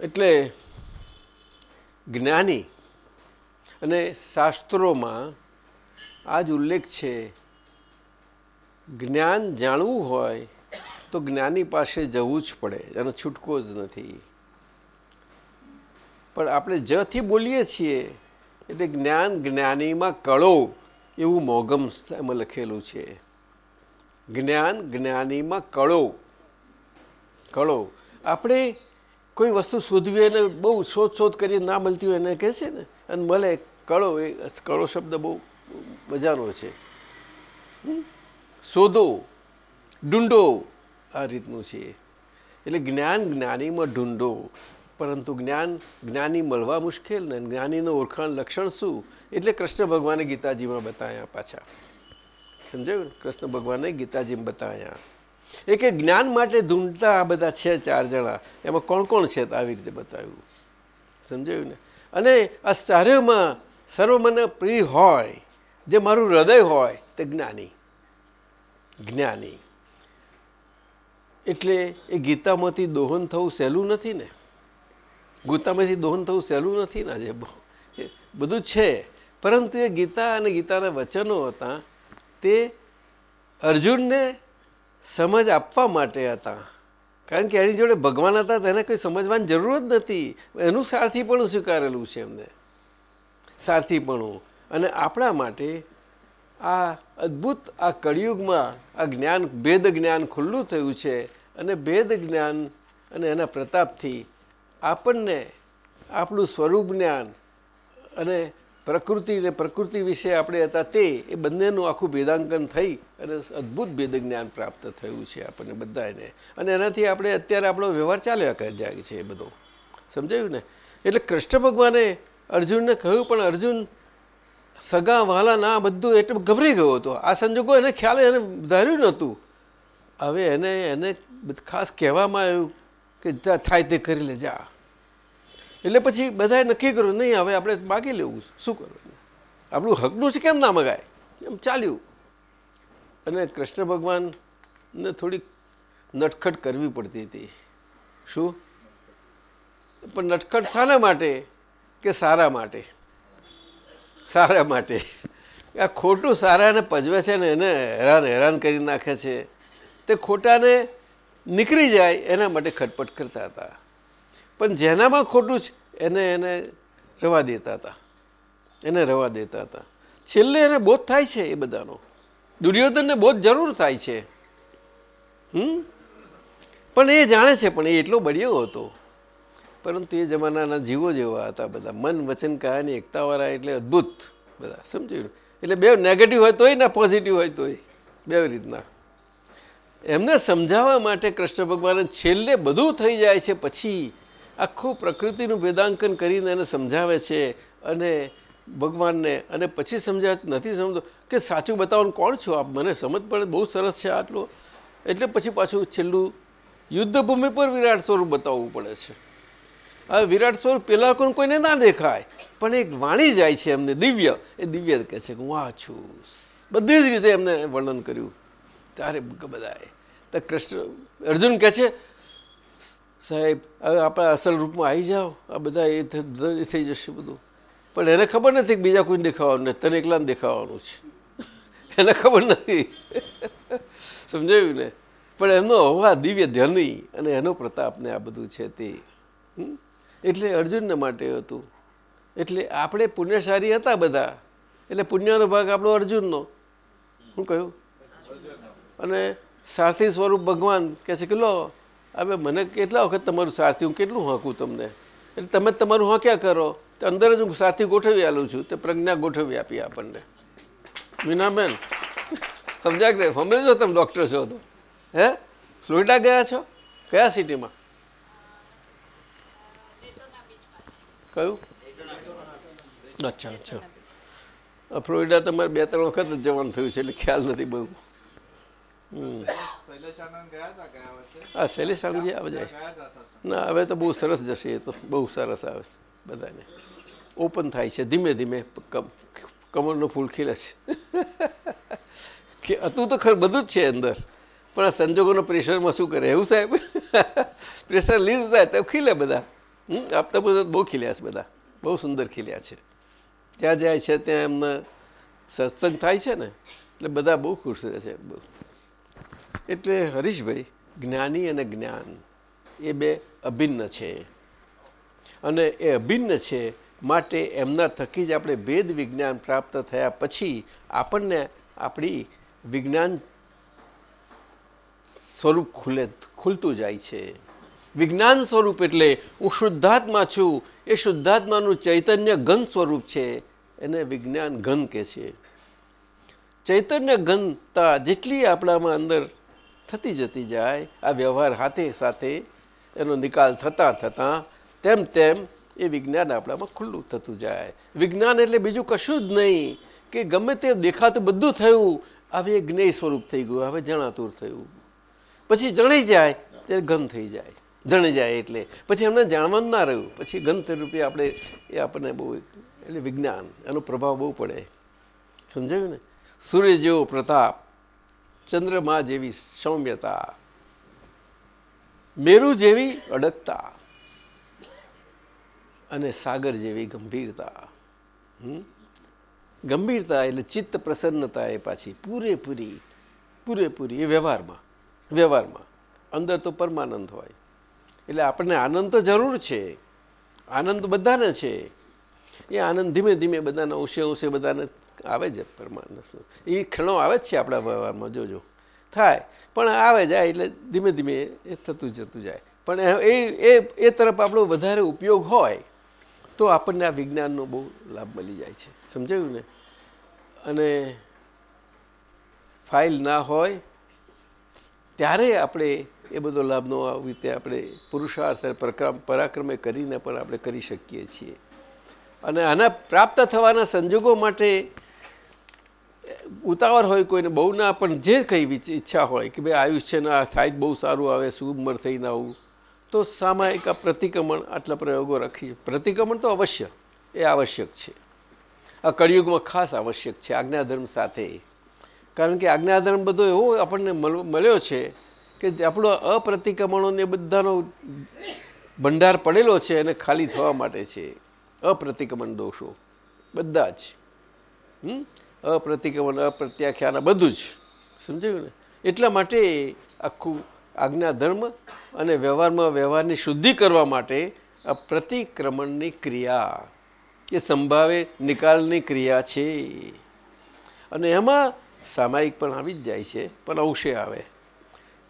એટલે જ્ઞાની અને શાસ્ત્રોમાં આ જ ઉલ્લેખ છે. જ્ઞાન જાણવું હોય તો જ્ઞાની પાસે જવું જ પડે, એનો છૂટકો જ નથી. પણ આપણે જથી બોલીએ છીએ એટલે જ્ઞાન જ્ઞાનીમાં કળો એવું મોગમ એમાં લખેલું છે. જ્ઞાન જ્ઞાનીમાં કળો કળો. આપણે કોઈ વસ્તુ શોધવી એને બહુ શોધ શોધ કરી ના મળતી હોય એને કહે છે ને, અને મળે કળો એ, કળો શબ્દ બહુ મજાનો છે. શોધો ઢૂંઢો આ રીતનું છે. એટલે જ્ઞાન જ્ઞાનીમાં ઢૂંઢો, પરંતુ જ્ઞાન જ્ઞાની મળવા મુશ્કેલ ને જ્ઞાનીનું ઓળખાણ લક્ષણ શું? એટલે કૃષ્ણ ભગવાને ગીતાજીમાં બતાવ્યા પાછા. સમજાયું કૃષ્ણ ભગવાને ગીતાજીમાં બતાવ્યા એ કે જ્ઞાન માટે ઢૂંઢતા આ બધા છે ચાર જણા. એમાં કોણ કોણ છે આવી રીતે બતાવ્યું. સમજાયું ને? અને આ ચારેમાં સર્વ મને પ્રિય હોય. જે મારું હૃદય હોય તે જ્ઞાની. જ્ઞાની. એટલે એ ગીતામાંથી દોહન થવું સહેલું નથી ને? ગીતામાંથી દોહન થવું સહેલું નથી ને આજે? બધું છે. પરંતુ એ ગીતા અને ગીતાના વચનો હતા તે અર્જુનને સમજ આપવા માટે હતા. કારણ કે એની જોડે ભગવાન હતા, તેને કંઈ સમજવાની જરૂર જ નથી. એનું સારથીપણું સ્વીકારેલું છે એમને. સારથીપણું. અને આપણા માટે આ અદ્ભુત આ કળિયુગમાં આ જ્ઞાન, ભેદ જ્ઞાન ખુલ્લું થયું છે અને ભેદ જ્ઞાન અને એના પ્રતાપથી આપણને આપણું સ્વરૂપ જ્ઞાન અને પ્રકૃતિ ને પ્રકૃતિ વિશે આપણે હતા તે, એ બંનેનું આખું ભેદાંકન થઈ અને અદ્ભુત ભેદ જ્ઞાન પ્રાપ્ત થયું છે આપણને બધાને અને એનાથી આપણે અત્યારે આપણો વ્યવહાર ચાલ્યા જાય છે એ બધો. સમજાયું ને? એટલે કૃષ્ણ ભગવાને અર્જુનને કહ્યું, પણ અર્જુન સગા, વાલા, ના, બધું એટલે ગભરી ગયો હતો. આ સંજોગો એને ખ્યાલ એને ધાર્યું નહોતું. હવે એને એને ખાસ કહેવામાં આવ્યું કે થાય તે કરી લે, જા. એટલે પછી બધાએ નક્કી કર્યું, નહીં, હવે આપણે માગી લેવું શું કરવું આપણું હકનું છે કેમ ના મગાય? એમ ચાલ્યું. અને કૃષ્ણ ભગવાનને થોડીક નટખટ કરવી પડતી હતી. શું? પણ નટખટ શાના માટે કે સારા માટે? સારા માટે. આ ખોટું સારાને પજવે છે ને એને હેરાન હેરાન કરી નાખે છે. તે ખોટાને નીકળી જાય એના માટે ખટપટ કરતા હતા. પણ જેનામાં ખોટું છે, એને એને રવા દેતા હતા. એને રવા દેતા હતા. છેલ્લે એને બોધ થાય છે એ બધાનો. દુર્યોધનને બોધ જરૂર થાય છે. હમ? પણ એ જાણે છે, પણ એ એટલો બળિયો હતો. પરંતુ એ જમાનાના જીવો જેવા હતા બધા. મન વચન કહાની એકતાવાળા એટલે અદ્ભુત બધા. સમજ્યું એટલે બે નેગેટિવ હોય તોય ના પોઝિટિવ હોય તોય. બે રીતના. એમને સમજાવવા માટે કૃષ્ણ ભગવાન છેલ્લે બધું થઈ જાય છે પછી આખું પ્રકૃતિનું વેદાંકન કરીને એને સમજાવે છે અને ભગવાનને અને પછી સમજાવે છે, નથી સમજો કે સાચું બતાવવાનું કોણ છો આપ? મને સમજ પડે. બહુ સરસ છે આટલું. એટલે પછી પાછું છેલ્લું યુદ્ધભૂમિ પર વિરાટ સ્વરૂપ બતાવવું પડે છે. હવે વિરાટ સ્વરૂપ પેલા કોઈ કોઈને ના દેખાય. પણ એક વાણી જાય છે એમને, દિવ્ય. એ દિવ્ય કહે છે કે હું આ છું. બધી જ રીતે એમને વર્ણન કર્યું. ત્યારે બધાએ તો કૃષ્ણ, અર્જુન કહે છે, સાહેબ, હવે આપણા અસલ રૂપમાં આવી જાઓ. આ બધા એ થઈ જશે બધું. પણ એને ખબર નથી કે બીજા કોઈને દેખાવાનું નથી. તને એકલાને દેખાવાનું છે. એને ખબર નથી. સમજાયું ને? પણ એમનો હવા દિવ્ય ધ્યાની અને એનો પ્રતાપ ને આ બધું છે તે. હમ? એટલે અર્જુનને માટે હતું. એટલે આપણે પુણ્યશાળી હતા બધા. એટલે પુણ્યનો ભાગ આપણો અર્જુનનો. શું કહ્યું? અને સારથી સ્વરૂપ ભગવાન કહે છે કે, લો, હવે મને કેટલા વખત તમારું સારથી હું કેટલું હાંકું તમને? એટલે તમે તમારું હાંક્યા કરો. તો અંદર જ હું સારથી ગોઠવી આલું છું. તે પ્રજ્ઞા ગોઠવી આપી આપણને. મીનાબેન, સમજ્યા કે? સમજો તમે ડૉક્ટર છો તો. હે? ફ્લોરિડા ગયા છો? કયા સિટીમાં કયું? અચ્છા અચ્છા. ફ્લોરિડા તમારે બે ત્રણ વખત જ જવાનું થયું છે એટલે ખ્યાલ નથી બહુ. હા શૈલેષ આનંદજી આવે જાય ના હવે તો બહુ સરસ જશે એ તો. બહુ સરસ આવે બધાને. ઓપન થાય છે ધીમે ધીમે. કમ કમરનું ફૂલ ખીલે છે. કે હતું તો ખર બધું જ છે અંદર. પણ આ સંજોગોનો પ્રેશરમાં શું કરે? એવું સાહેબ? પ્રેશર લીઝ થાય તો ખીલે બધા. આપતા બધા બહુ ખીલ્યા છે બધા. બહુ સુંદર ખીલ્યા છે. ત્યાં જાય છે ત્યાં એમને સત્સંગ થાય છે ને, એટલે બધા બહુ ખુશ રહે છે. એટલે હરીશભાઈ, જ્ઞાની અને જ્ઞાન, એ બે અભિન્ન છે. અને એ અભિન્ન છે માટે એમના થકી જ આપણે ભેદ વિજ્ઞાન પ્રાપ્ત થયા પછી આપણને આપણી વિજ્ઞાન સ્વરૂપ ખુલે, ખુલતું જાય છે. વિજ્ઞાન સ્વરૂપ એટલે હું શુદ્ધાત્મા છું, એ શુદ્ધાત્માનું ચૈતન્ય ઘન સ્વરૂપ છે, એને વિજ્ઞાન ઘન કહે છે. ચૈતન્ય ઘનતા જેટલી આપણામાં અંદર થતી જતી જાય, આ વ્યવહાર હાથે સાથે એનો નિકાલ થતાં થતાં તેમ તેમ એ વિજ્ઞાન આપણામાં ખુલ્લું થતું જાય. વિજ્ઞાન એટલે બીજું કશું જ નહીં કે ગમે તે દેખાતું બધું થયું, હવે એ જ્ઞેય સ્વરૂપ થઈ ગયું, હવે જણાતુર થયું. પછી જણાઈ જાય તે ઘન થઈ જાય. જણી જાય એટલે. પછી એમને જાણવાનું ના રહ્યું. પછી ગંધ રૂપે આપણે એ આપણને બહુ એટલે વિજ્ઞાન, એનો પ્રભાવ બહુ પડે. સમજાયું ને? સૂર્ય જેવો પ્રતાપ, ચંદ્રમા જેવી સૌમ્યતા, મેરુ જેવી અડગતા અને સાગર જેવી ગંભીરતા? ગંભીરતા એટલે ચિત્ત પ્રસન્નતા એ પાછી પૂરેપૂરી પૂરેપૂરી એ વ્યવહારમાં વ્યવહારમાં. અંદર તો પરમાનંદ હોય. એટલે આપણને આનંદ તો જરૂર છે. આનંદ બધાને છે. એ આનંદ ધીમે ધીમે બધાના અંશે અંશે બધાને આવે જ પરમાનસ એ ક્ષણો આવે જ છે આપણા વ્યવહારમાં જોજો થાય. પણ આવે જાય એટલે ધીમે ધીમે એ થતું જતું જાય. પણ એ એ એ તરફ આપણો વધારે ઉપયોગ હોય તો આપણને આ વિજ્ઞાનનો બહુ લાભ મળી જાય છે. સમજાયું ને? અને ફાઇલ ના હોય, ત્યારે આપણે એ બધો લાભનો આવી રીતે આપણે પુરુષાર્થ પરાક્રમ કરીને પણ આપણે કરી શકીએ છીએ. અને આના પ્રાપ્ત થવાના સંજોગો માટે ઉતાવળ હોય કોઈને બહુ ના પણ જે કંઈ ઈચ્છા હોય કે ભાઈ આયુષ્યના થાય બહુ સારું આવે શું ઉંમર થઈને આવું, તો સામાયિક આ પ્રતિક્રમણ, આટલા પ્રયોગો રાખી પ્રતિક્રમણ તો અવશ્ય, એ આવશ્યક છે. આ કળિયુગમાં ખાસ આવશ્યક છે, આજ્ઞાધર્મ સાથે. કારણ કે આજ્ઞાધર્મ બધો એવો આપણને મળ- મળ્યો છે કે આપણો અપ્રતિક્રમણોને બધાનો ભંડાર પડેલો છે અને ખાલી થવા માટે છે. અપ્રતિક્રમણ દોષો. બધા જ. હમ? અપ્રતિક્રમણ, અપ્રત્યાખ્યાન બધું જ. સમજાયું ને? એટલા માટે આખું આજ્ઞાધર્મ અને વ્યવહારમાં વ્યવહારની શુદ્ધિ કરવા માટે આ પ્રતિક્રમણની ક્રિયા, એ સંભાવે નિકાલની ક્રિયા છે. અને એમાં સામાયિક પણ આવી જ જાય છે, પણ અવશે આવે.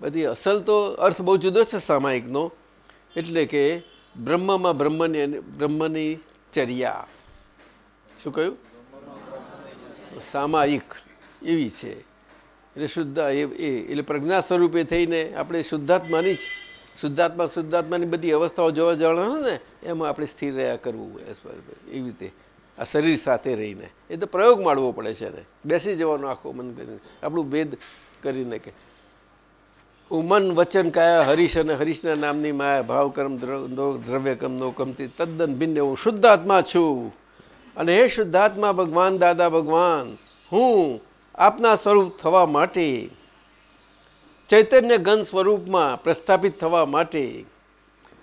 બધી અસલ તો અર્થ બહુ જુદો છે સામાયિકનો. એટલે કે બ્રહ્મમાં બ્રહ્મની બ્રહ્મની ચર્યા. શું કહ્યું? સામાયિક એવી છે. એટલે શુદ્ધ એ એટલે પ્રજ્ઞા સ્વરૂપે થઈને આપણે શુદ્ધાત્માની જ, શુદ્ધાત્મા, શુદ્ધાત્માની બધી અવસ્થાઓ જોવા જવાના ને, એમાં આપણે સ્થિર રહ્યા કરવું એવી રીતે. આ શરીર સાથે રહીને. એ તો પ્રયોગ માળવો પડે છે ને બેસી જવાનો આખો મન કરીને. આપણું ભેદ કરીને કે ઉમન વચન કાયા હરીશ અને હરીશના નામની માયા ભાવ કર્મ દ્રવ્ય કમથી તદ્દન ભિન્ન હું શુદ્ધાત્મા છું. અને હે શુદ્ધાત્મા ભગવાન, દાદા ભગવાન, હું આપના સ્વરૂપ થવા માટે, ચૈતન્ય ગન સ્વરૂપમાં પ્રસ્થાપિત થવા માટે,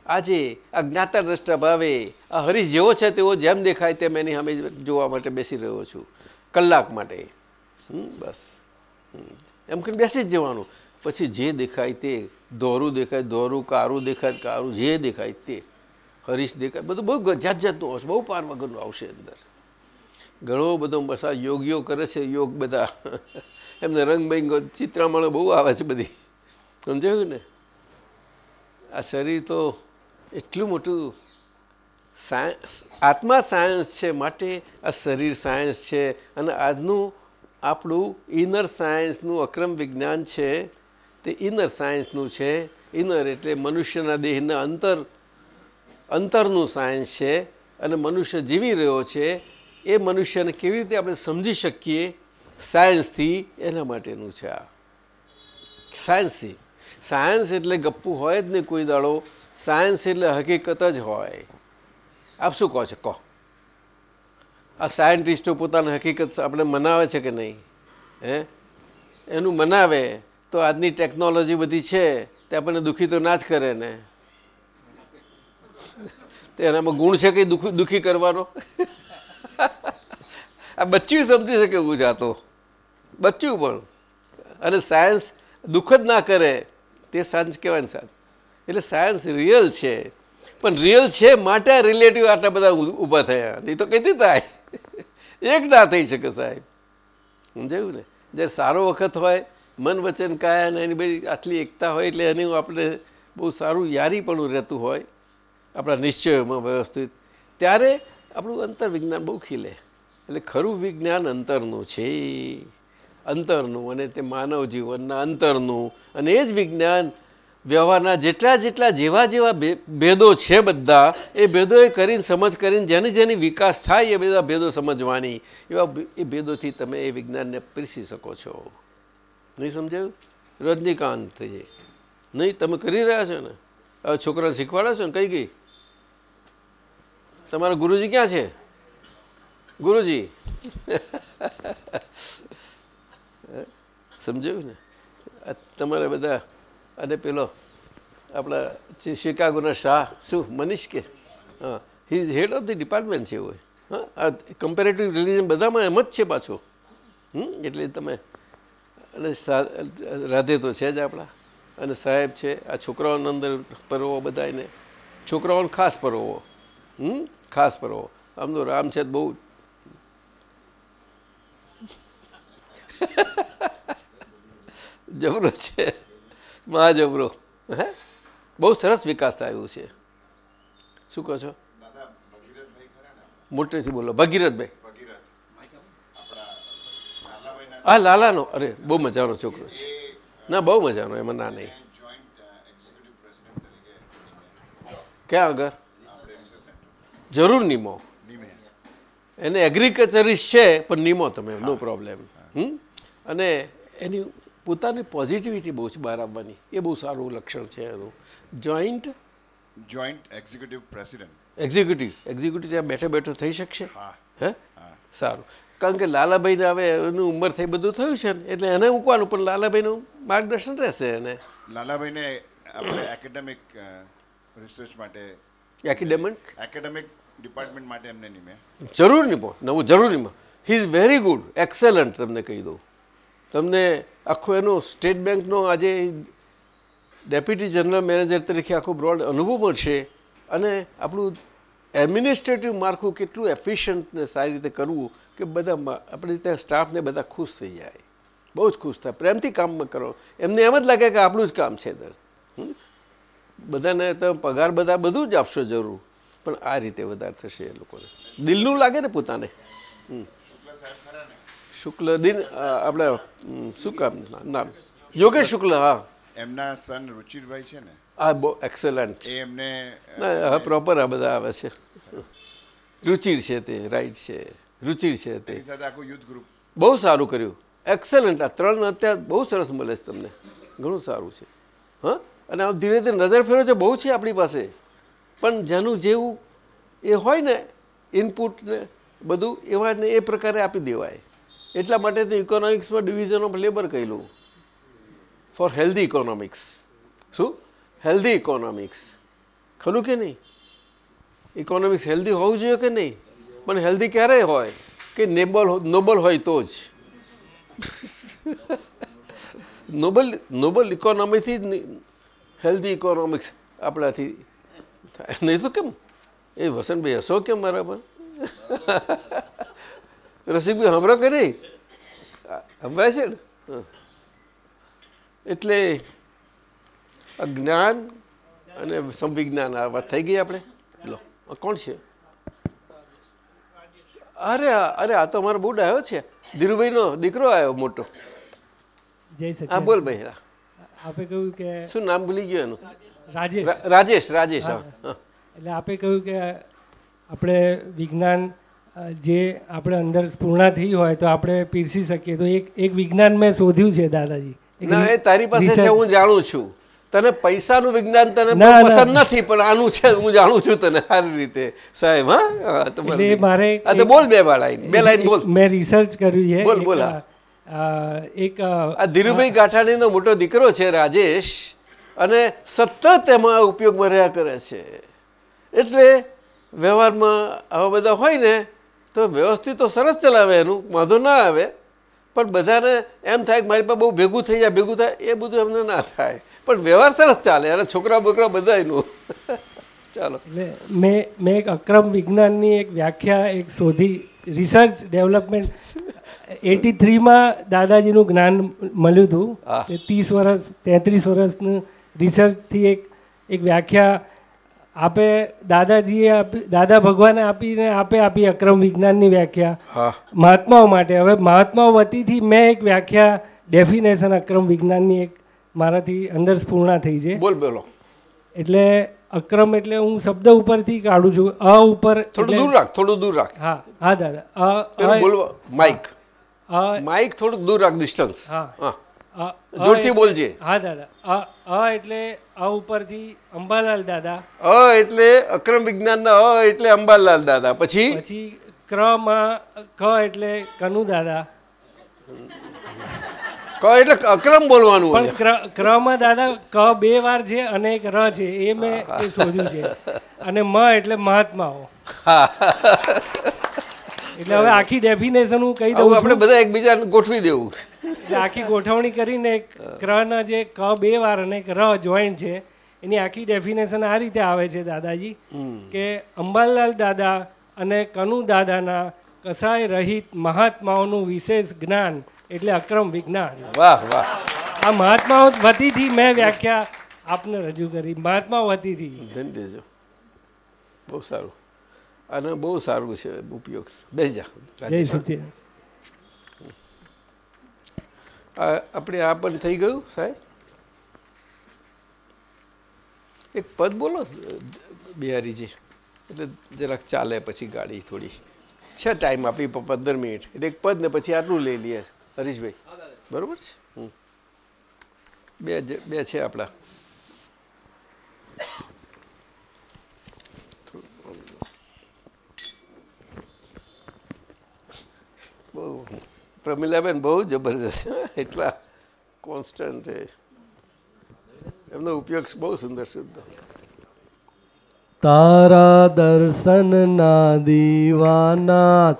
આજે આ જ્ઞાતા દ્રષ્ટા ભાવે આ હરીશ જેવો છે તેવો જેમ દેખાય તેમ એની સામે જોવા માટે બેસી રહ્યો છું. કલાક માટે. બસ. એમ કરીને બેસી જ જવાનું. પછી જે દેખાય તે, દોરું દેખાય, દોરું, કારું દેખાય, કારું જે દેખાય તે, હરીશ દેખાય, બધું બહુ જાત જાતનું આવશે, બહુ પાર વગરનું આવશે અંદર. ઘણો બધો બસા યોગીઓ કરે છે, યોગ બધા. એમને રંગબેંગો ચિત્રામણો બહુ આવે છે બધી. સમજાયું ને? આ શરીર તો એટલું મોટું સાયન્સ, આત્મા સાયન્સ છે માટે આ શરીર સાયન્સ છે. અને આજનું આપણું ઇનર સાયન્સનું અક્રમ વિજ્ઞાન છે તે ઇનર સાયન્સનું છે. ઇનર એટલે મનુષ્યના દેહના અંતર, અંતરનું સાયન્સ છે અને મનુષ્ય જીવી રહ્યો છે. એ મનુષ્યને કેવી રીતે આપણે સમજી શકીએ? સાયન્સથી એના માટેનું છે આ. સાયન્સથી સાયન્સ એટલે ગપ્પુ હોય જ નહીં કોઈ દાડો. સાયન્સ એટલે હકીકત જ હોય. આપ શું કહો છો? કહો. આ સાયન્ટિસ્ટો પોતાની હકીકત આપણે મનાવે છે કે નહીં? હે? એનું મનાવે. તો આજની ટેકનોલોજી બધી છે, તે આપણને દુઃખી તો ના જ કરે ને. તે એનામાં ગુણ છે કંઈ દુઃખી દુઃખી કરવાનો? આ બચ્ચું સમજી શકે એવું જાતો બચ્ચું પણ. અને સાયન્સ દુઃખ જ ના કરે, તે સાયન્સ કહેવાય ને સાયન્સ એટલે સાયન્સ રિયલ છે. પણ રિયલ છે માટે રિલેટિવ આટલા બધા ઊભા થયા. નહીં તો કહેતી થાય? એક ના થઈ શકે સાહેબ. સમજાયું ને? જ્યારે સારો વખત હોય મન વચન કાયા ને એની બધી આટલી એકતા હોય એટલે એની આપણે બહુ સારું યારીપણું રહેતું હોય, આપણા નિશ્ચયોમાં વ્યવસ્થિત. ત્યારે આપણું અંતર વિજ્ઞાન બહુ ખીલે. એટલે ખરું વિજ્ઞાન અંતરનું છે. અંતરનું અને તે માનવ જીવનના અંતરનું. અને એ જ વિજ્ઞાન વ્યવહારના જેટલા જેટલા જેવા જેવા ભેદો છે બધા, એ ભેદોએ કરીને સમજ કરીને જેની જેની વિકાસ થાય એ બધા ભેદો સમજવાની. એવા એ ભેદોથી તમે એ વિજ્ઞાનને પીરસી શકો છો. નહીં સમજાયું? રજનીકાંત થઈ જાય નહીં, તમે કરી રહ્યા છો ને? હવે છોકરાને શીખવાડ્યા છો ને? કઈ ગઈ? તમારા ગુરુજી ક્યાં છે? ગુરુજી. સમજાયું ને? તમારે બધા, અને પેલો આપણા શિકાગોના શાહ, શું, મનીષ કે? હા he is head of the department છે એવું હા, આ કમ્પેરેટિવ રિલિજન બધામાં એમ જ છે પાછો. હમ, એટલે તમે અને રાધે તો છે જ આપણા. અને સાહેબ છે આ છોકરાઓની અંદર પર્વો બધાને છોકરાઓને ખાસ પર્વો હમ? ખાસ પર્વો આમ તો રામ છે બહુ. જબરો છે. મહા જબરો હે? બહુ સરસ વિકાસ થયો છે. શું કહો છો? મોટેથી બોલો. ભગીરથભાઈ. હા લાલાનો અરે બહુ મજાનો છોકરો છે. ના બહુ મજાનો એમાં ના નહીં. ક્યાં આગળ? જરૂર નિમો. એને એગ્રીકલ્ચરિસ્ટ છે પણ નિમો તમે નો પ્રોબ્લેમ હમ? અને એની પોતાની પોઝિટિવિટી બહુ છે બહાર આવવાની. એ બહુ સારું લક્ષણ છે એનું. Joint joint executive president executive executive ત્યાં બેઠે બેઠો થઈ શકશે? હા. હે? સારું. કારણ કે લાલાભાઈને હવે એનું ઉંમર થઈ બધું થયું છે ને એટલે એને મૂકવાનું પણ લાલાભાઈનું માર્ગદર્શન રહેશે એને. લાલાભાઈને આપણે એકેડેમિક રિસર્ચ માટે એકેડેમિક એકેડેમિક ડિપાર્ટમેન્ટ માટે એમને નિમે. જરૂર નિમો નવું જરૂર Nimo. He is very good excellent તમને કહી દઉં. તમને આખો એનો સ્ટેટ બેંકનો આજે ડેપ્યુટી જનરલ મેનેજર તરીકે આખો બ્રોડ અનુભવ મળશે અને આપણું એડમિનિસ્ટ્રેટિવ માળખું કેટલું એફિશિયન્ટ ને સારી રીતે કરવું કે બધા આપણે ત્યાં સ્ટાફને બધા ખુશ થઈ જાય. બહુ જ ખુશ થાય. પ્રેમથી કામમાં કરો. એમને એમ જ લાગે કે આપણું જ કામ છે દર? બધાને તમે પગાર બધા બધું જ આપશો જરૂર. પણ આ રીતે વધારે થશે એ લોકોને. દિલનું લાગે ને પોતાને. શુક્લ દિન આપણે શું કામ? નામ? યોગેશ શુક્લ, હા. એમના સન રુચિરભાઈ છે ને આ બહુ એક્સલન્ટ એમને હવે પ્રોપર આ બધા આવે છે. રુચિર છે તે રાઈટ છે. રુચિર છે તે. બહુ સારું કર્યું. એક્સલન્ટ આ ત્રણ અત્યારે બહુ સરસ મળે છે તમને. ઘણું સારું છે. હા? અને આમ ધીરે ધીરે નજર ફેરો છે બહુ છે આપણી પાસે. પણ જેનું જેવું એ હોય ને ઇનપુટ ને બધું એવા ને એ પ્રકારે આપી દેવાય. એટલા માટે તો ઇકોનોમિક્સમાં ડિવિઝન ઓફ લેબર કહેલું. ફોર હેલ્ધી ઇકોનોમિક્સ શું? હેલ્ધી ઇકોનોમિક્સ ખરું કે નહીં? ઇકોનોમિક્સ હેલ્ધી હોવું જોઈએ કે નહીં? પણ હેલ્ધી ક્યારે હોય? કે નેબલ નોબલ હોય તો જ. નોબલ નોબલ ઇકોનોમીથી હેલ્ધી ઇકોનોમિક્સ આપણાથી થાય. નહીં તો કેમ? એ વસંતભાઈ હશો કેમ બરાબર રસિકભાઈ, હમણાં કે નહીં? સંભળાય છે ને. એટલે જ્ઞાન અને સંવિજ્ઞાન આ વાત થઈ ગઈ આપણે? લો કોણ છે? અરે અરે આ તો અમારો બુડ આવ્યો છે. ધીરુભાઈનો દીકરો આવ્યો મોટો. જય હા બોલ ભાઈ. આપે કહ્યું કે શું નામ ભૂલી ગયું એનું? રાજેશ. રાજેશ રાજેશ હા. એટલે આપે કહ્યું કે આપણે વિજ્ઞાન જે આપણે અંદર સ્પૂર્ણા થઈ હોય તો આપણે પીરસી શકીએ. તો એક એક વિજ્ઞાન મેં શોધ્યું છે દાદાજી. ના એ તારી પાસે છે હું જાણું છું. તને પૈસાનું વિજ્ઞાન તને. પસંદ નથી પણ આનું છે હું જાણું છું તને સારી રીતે. સાહેબ હા? એટલે મારે તો બોલ બે લાઈન. બે લાઈન બોલ. મેં રિસર્ચ કર્યું છે બોલ, બોલ, એક આ ધીરુભાઈ ગાંઠાણીનો મોટો દીકરો છે રાજેશ અને સતત એમાં ઉપયોગમાં રહ્યા કરે છે. એટલે વ્યવહારમાં આવા બધા હોય ને તો વ્યવસ્થિત તો સરસ ચલાવે એનું વાંધો ના આવે. પણ બધાને એમ થાય કે મારી પાસે બહુ ભેગું થઈ જાય ભેગું થાય એ બધું એમને ના થાય. પણ વ્યવહાર સરસ ચાલે અને છોકરા બોકરા બધા એનું ચાલો. એટલે મેં મેં એક અક્રમ વિજ્ઞાનની એક વ્યાખ્યા એક શોધી રિસર્ચ ડેવલપમેન્ટ એટી થ્રીમાં દાદાજીનું જ્ઞાન મળ્યું હતું. કે ત્રીસ વર્ષ તેત્રીસ વર્ષનું રિસર્ચથી એક એક વ્યાખ્યા આપે દાદાજીએ આપી દાદા ભગવાને આપીને આપે આપી અક્રમ વિજ્ઞાનની વ્યાખ્યા. મહાત્માઓ માટે. હવે મહાત્માઓ વતીથી મેં એક વ્યાખ્યા ડેફિનેશન અક્રમ વિજ્ઞાનની એક મારાથી અંદર સ્ફૂર્ણા થઈ છે. બોલ બોલો. એટલે અક્રમ એટલે હું શબ્દ ઉપરથી કાઢું છું અ ઉપર થોડું દૂર રાખ થોડું દૂર રાખ. હા હા દાદા અ બોલવા માઇક અ માઇક થોડુંક દૂર રાખ ડિસ્ટન્સ હા. હા. જોરથી બોલજે. હા દાદા અ અ એટલે અ ઉપરથી અંબાલાલ દાદા. અ એટલે અક્રમ વિજ્ઞાનના અ એટલે અંબાલાલ દાદા. પછી? પછી ક્રમાં ક એટલે કનુ દાદા. ક એટલે અક્રમ બોલવાનું પણ. ક્રમાં દાદા ક બે વાર છે અને એક ર છે એ મેં એ શોધ્યું છે. અને મ એટલે મહાત્માઓ. એટલે હવે આખી ડેફિનેશન હું કહી દઉં આપણે બધા એકબીજા ગોઠવી દેવું. એટલે આખી ગોઠવણી કરીને એક ક્રના જે ક બે વાર અને એક ર જોઈન્ટ છે એની આખી ડેફિનેશન આ રીતે આવે છે દાદાજી કે અંબાલાલ દાદા અને કનુ દાદાના કસાય રહિત મહાત્માઓનું વિશેષ જ્ઞાન એટલે અક્રમ વિજ્ઞાન. વાહ વાહ. આ મહાત્માઓ વતીથી મેં વ્યાખ્યા આપને રજૂ કરી. મહાત્મા વતીથી ધન દેજો બહુ સારું. અને બહુ સારું છે ઉપયોગ. બેસી જા. જય. સચિન. આપણે આ પણ થઈ ગયું સાહેબ? એક પદ બોલો બિહારીજી. એટલે જરાક ચાલે પછી ગાડી થોડી. છે ટાઈમ આપી પંદર મિનિટ એટલે એક પદ ને પછી આટલું લઈ લઈએ હરીશભાઈ. બરોબર છે? બે બે છે આપણા. બહુ પ્રમિલાબેન બહુ જબરજસ્ત. એટલા કોન્સ્ટન્ટ છે. એમનો ઉપયોગ બહુ સુંદર શુદ્ધ તારા દર્શન ના દીવાના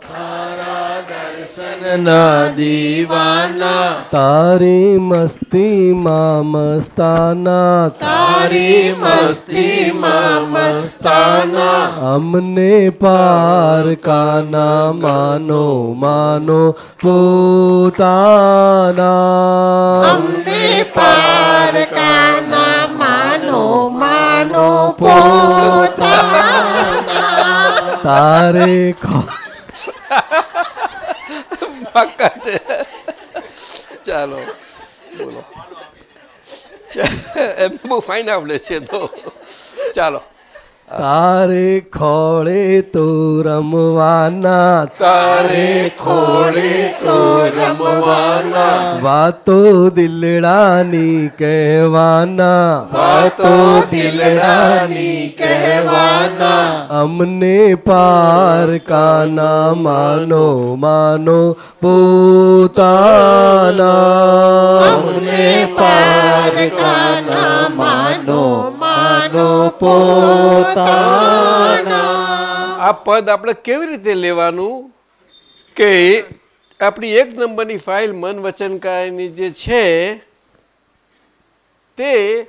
ના દીવાના. તારી મસ્તીમાં મસ્તાના. તારી મસ્તીમાં મસ્તાના. અમને પાર કાના માનો માનો પોતાના. અમને પાર કાના માનો માનો પોતાના. તારે ખો પાક્કા છે ચાલો બોલો. એમ બહુ ફાઇન આવડે છે તો. ચાલો. તારે ખોળે તો રમવાના. તારે ખોળે તો રમવાના. વાતો દિલડાની કહેવાના. વાતો દિલડાની કહેવાના. અમને પાર કાના માનો માનો પોતાના. અમને પાર કાના માનો પોતાના આ પદ આપણે કેવી રીતે લેવાનું? કે આપણી એક નંબરની ફાઇલ મન વચન જે છે, તે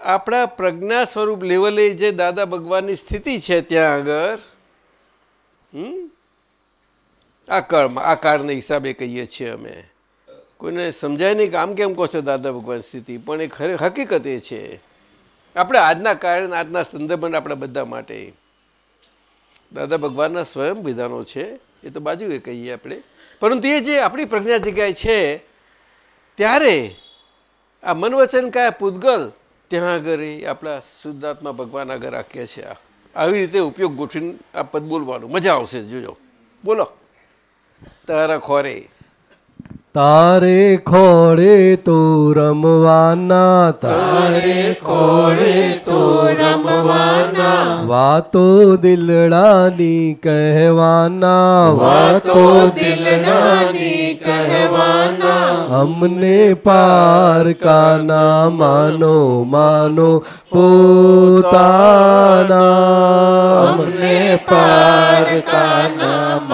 આપણા પ્રજ્ઞા સ્વરૂપ લેવલે જે દાદા ભગવાનની સ્થિતિ છે ત્યાં આગળ આ કાળમાં, આ કાળના હિસાબે કહીએ છીએ અમે. કોઈને સમજાય નહીં કે આમ કેમ કહો છો દાદા ભગવાન સ્થિતિ, પણ એ ખરે હકીકત એ છે. આપણે આજના કારણ, આજના સંદર્ભમાં આપણા બધા માટે દાદા ભગવાનના સ્વયં વિધાનો છે, એ તો બાજુએ કહીએ આપણે. પરંતુ એ જે આપણી પ્રજ્ઞા જગ્યાએ છે, ત્યારે આ મનવચન કાયા પૂતગલ, ત્યાં આગળ એ આપણા શુદ્ધાત્મા ભગવાન આગળ રાખીએ આ આવી રીતે ઉપયોગ ગોઠવીને આ પદ બોલવાનું. મજા આવશે, જોજો. બોલો. તારા ખોરે. તારે ખોળે તો રમવાના તારે ખોળે તો રમવાના. વાતો દિલડાની કહેવાના. વાતો દિલડાની કહેવાના. અમને પાર કાના માનો માનો પોતાના. અમને પાર કાના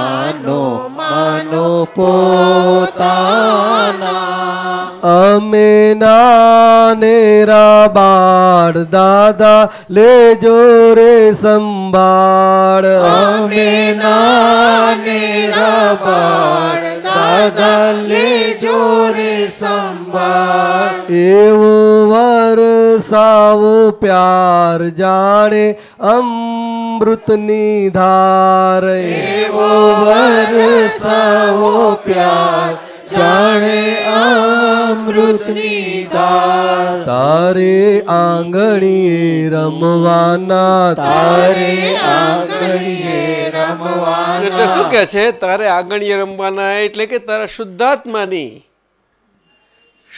માનો પોતાના અમે નાનેરા બાળ દાદા લેજો રે સંભાળ. અમે નાનેરા બાળ દાદા લેજો રે સંભાળ. એવો વરસાવો પ્યાર જાણે અમૃતની ધાર. એવો વરસાવો પ્યાર જાણે અમૃતની તાર તારે આંગણીએ રમવાના તારે આંગણીએ રમવાના. એટલે શું કે છે? તારે આંગણીએ રમવાના એટલે કે તારા શુદ્ધાત્માની.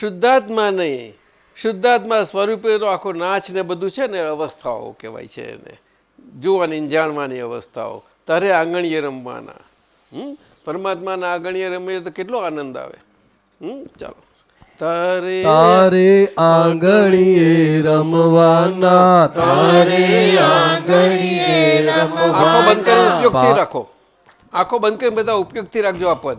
શુદ્ધાત્મા નહીં શુદ્ધાત્મા સ્વરૂપેનો આખો નાચ ને બધું છે ને અવસ્થાઓ કહેવાય છે એને. જોવાની જાણવાની અવસ્થાઓ. તારે આંગણીએ રમવાના. હમ? પરમાત્માના આંગણીએ રમીએ તો કેટલો આનંદ આવે? હમ ચાલો. તારે તારે આંગણીએ રમવાના. તારે આંગણીએ રમવાના આખો બંધ કરીને ઉપયોગથી રાખો. આખો બંધ કરીને બધા ઉપયોગથી રાખજો આ પદ.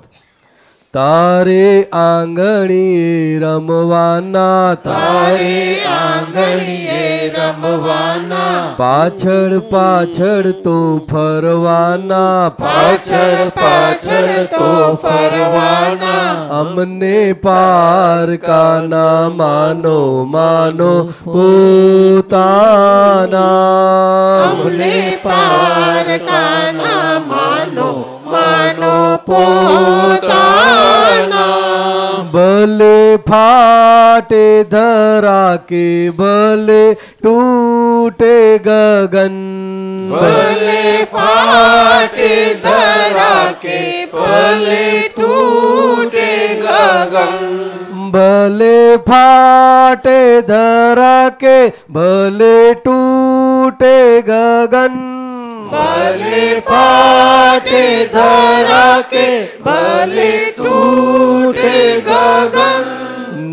તારે આંગણીએ રમવાના તારે આંગણીએ રમવાના. પાછળ પાછળ તો ફરવાના. પાછળ પાછળ તો ફરવાના. અમને પાર કાના માનો માનો પોતાના. અમને પાર કાના માનો માનો પોતાના ભલે ફાટે ધરા કે ભલે ટૂટે ગગન. ભલે ફાટે ધરા કે ભલે ટૂટે ગગન. ભલે ફાટે ધરા કે ભલે ટૂટે ગગન. ભલે ફાટે ધરા કે ભલે તૂટે ગગન.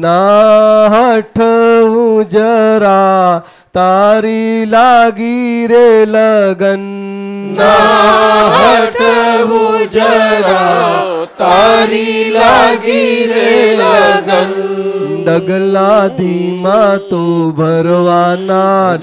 ના હઠવું જરા તારી લાગી રે લગન. હઠવું જરા તારી લાગી રે લગન. ડગલા ધીમા તો ભરવાના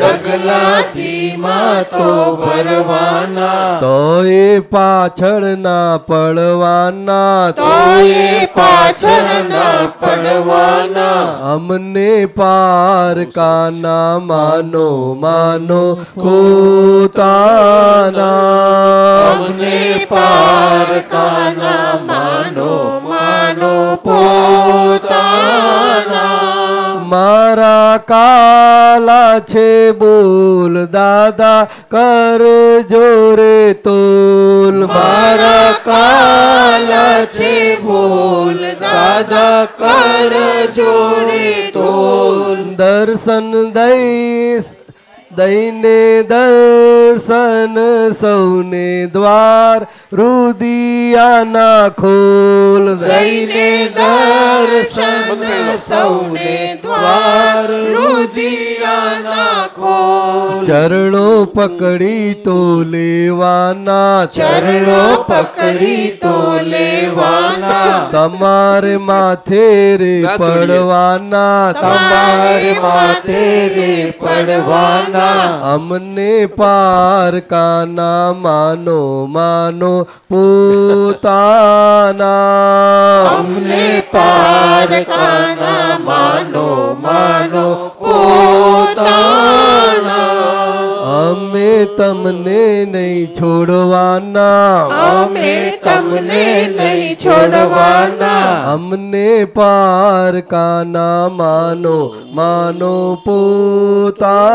ડગલાથી માતો ભરવાના. તો એ પાછળ ના પડવાના. તો એ પાછળ ના પડવાના. અમને પાર કાના માનો માનો કોતાના. અમને પાર કાના માનો માનો પોતાના મારા કાલા છે બોલ, દાદા, કર જોરે તોલ. મારા કાલા છે બોલ, દાદા, કર જોડે તોલ. દર્શન દઈશ દઈને દર્શન સૌને દ્વાર રુદિયાના ખોલ દઈને દર્શન સૌને દ્વાર રુદિયાના ખોલ. ચરણો પકડી તો લેવાના. ચરણો પકડી તો લેવાના. તમારે માથે રે પડવાના. તમારે માથે રે પડવાના. અમને પાર કાના માનો માનો પોતાના. અમને પાર કાના માનો માનો પોતાના. અમે તમને નહીં છોડવાના. અમે તમને નહીં છોડવાના. અમને પાર કાના માનો માનો પોતાના.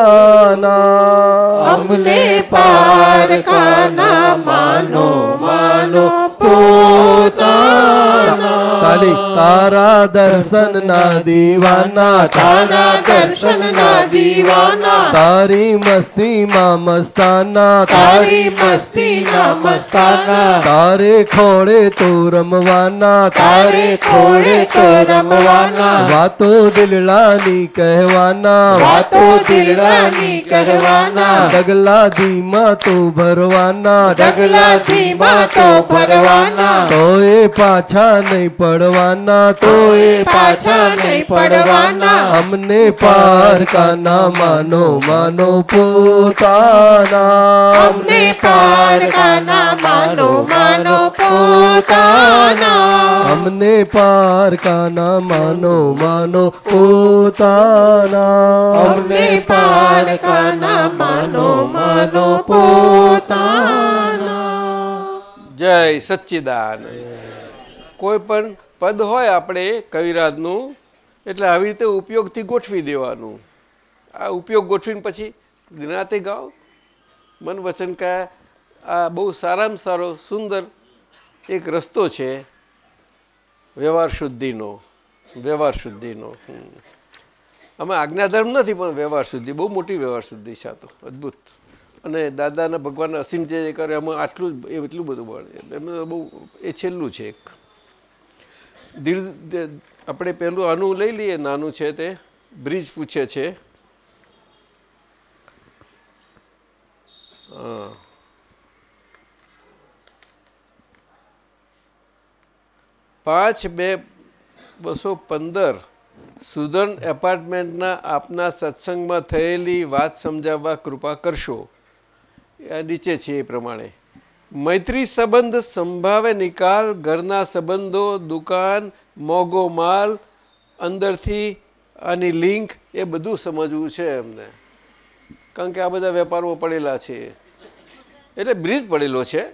અમને પાર કાના માનો માનો પોતાના. તાલી તારા દર્શન ના દીવાના. તારા દર્શન ના દીવાના. તારી મસ્તી માં મસ્તાના. તારી મસ્તી ના મસ્તાના. તારે ખોડે તો રમવાના. તારે ખોડે તો રમવાના. વાતો દિલડાની કહેવાના. વાતો દિલડાની કહેવાના. ડગલા ધીમા તો ભરવાના. ડગલાથી તો ભરવાના. તો એ પાછા નહીં પડવાના. તો તો એ પાછા નહીં પડવાના. અમને પાર કાના માનો માનો પોતાના. અમને પાર કાના માનો માનો પોતાના. અમને પાર કાના માનો માનો પોતાના. અમને પાર કાના માનો માનો પોતાના. જય સચ્ચિદાન કોઈ પણ પદ હોય આપણે કવિરાજનું, એટલે આવી રીતે ઉપયોગથી ગોઠવી દેવાનું. આ ઉપયોગ ગોઠવીને પછી જ્ઞાતે ગાઓ. મન વચન કા આ બહુ સારામાં સારો, સુંદર એક રસ્તો છે વ્યવહાર શુદ્ધિનો વ્યવહાર શુદ્ધિનો. અમે આજ્ઞાધર્મ નથી, પણ વ્યવહાર શુદ્ધિ, બહુ મોટી વ્યવહાર શુદ્ધિ છે આ તો, અદ્ભુત. અને દાદાના ભગવાન અસીમ જે કરે એમાં આટલું જ એટલું બધું મળે એમાં બહુ, એ છેલ્લું છે એક. ધીર આપણે પહેલું આનું લઈ લઈએ, નાનું છે તે. બ્રિજ પૂછે છે. પાંચ બે બસો પંદર. સુધન એપાર્ટમેન્ટના આપના સત્સંગમાં થયેલી વાત સમજાવવા કૃપા કરશો. નીચે છે એ પ્રમાણે. મૈત્રી સંબંધ, સંભાવે નિકાલ, ઘરના સંબંધો, દુકાન મોગો માલ, અંદરથી આની લિંક, એ બધું સમજવું છે એમને. કારણ કે આ બધા વેપારો પડેલા છે. એટલે બ્રિજ પડેલો છે.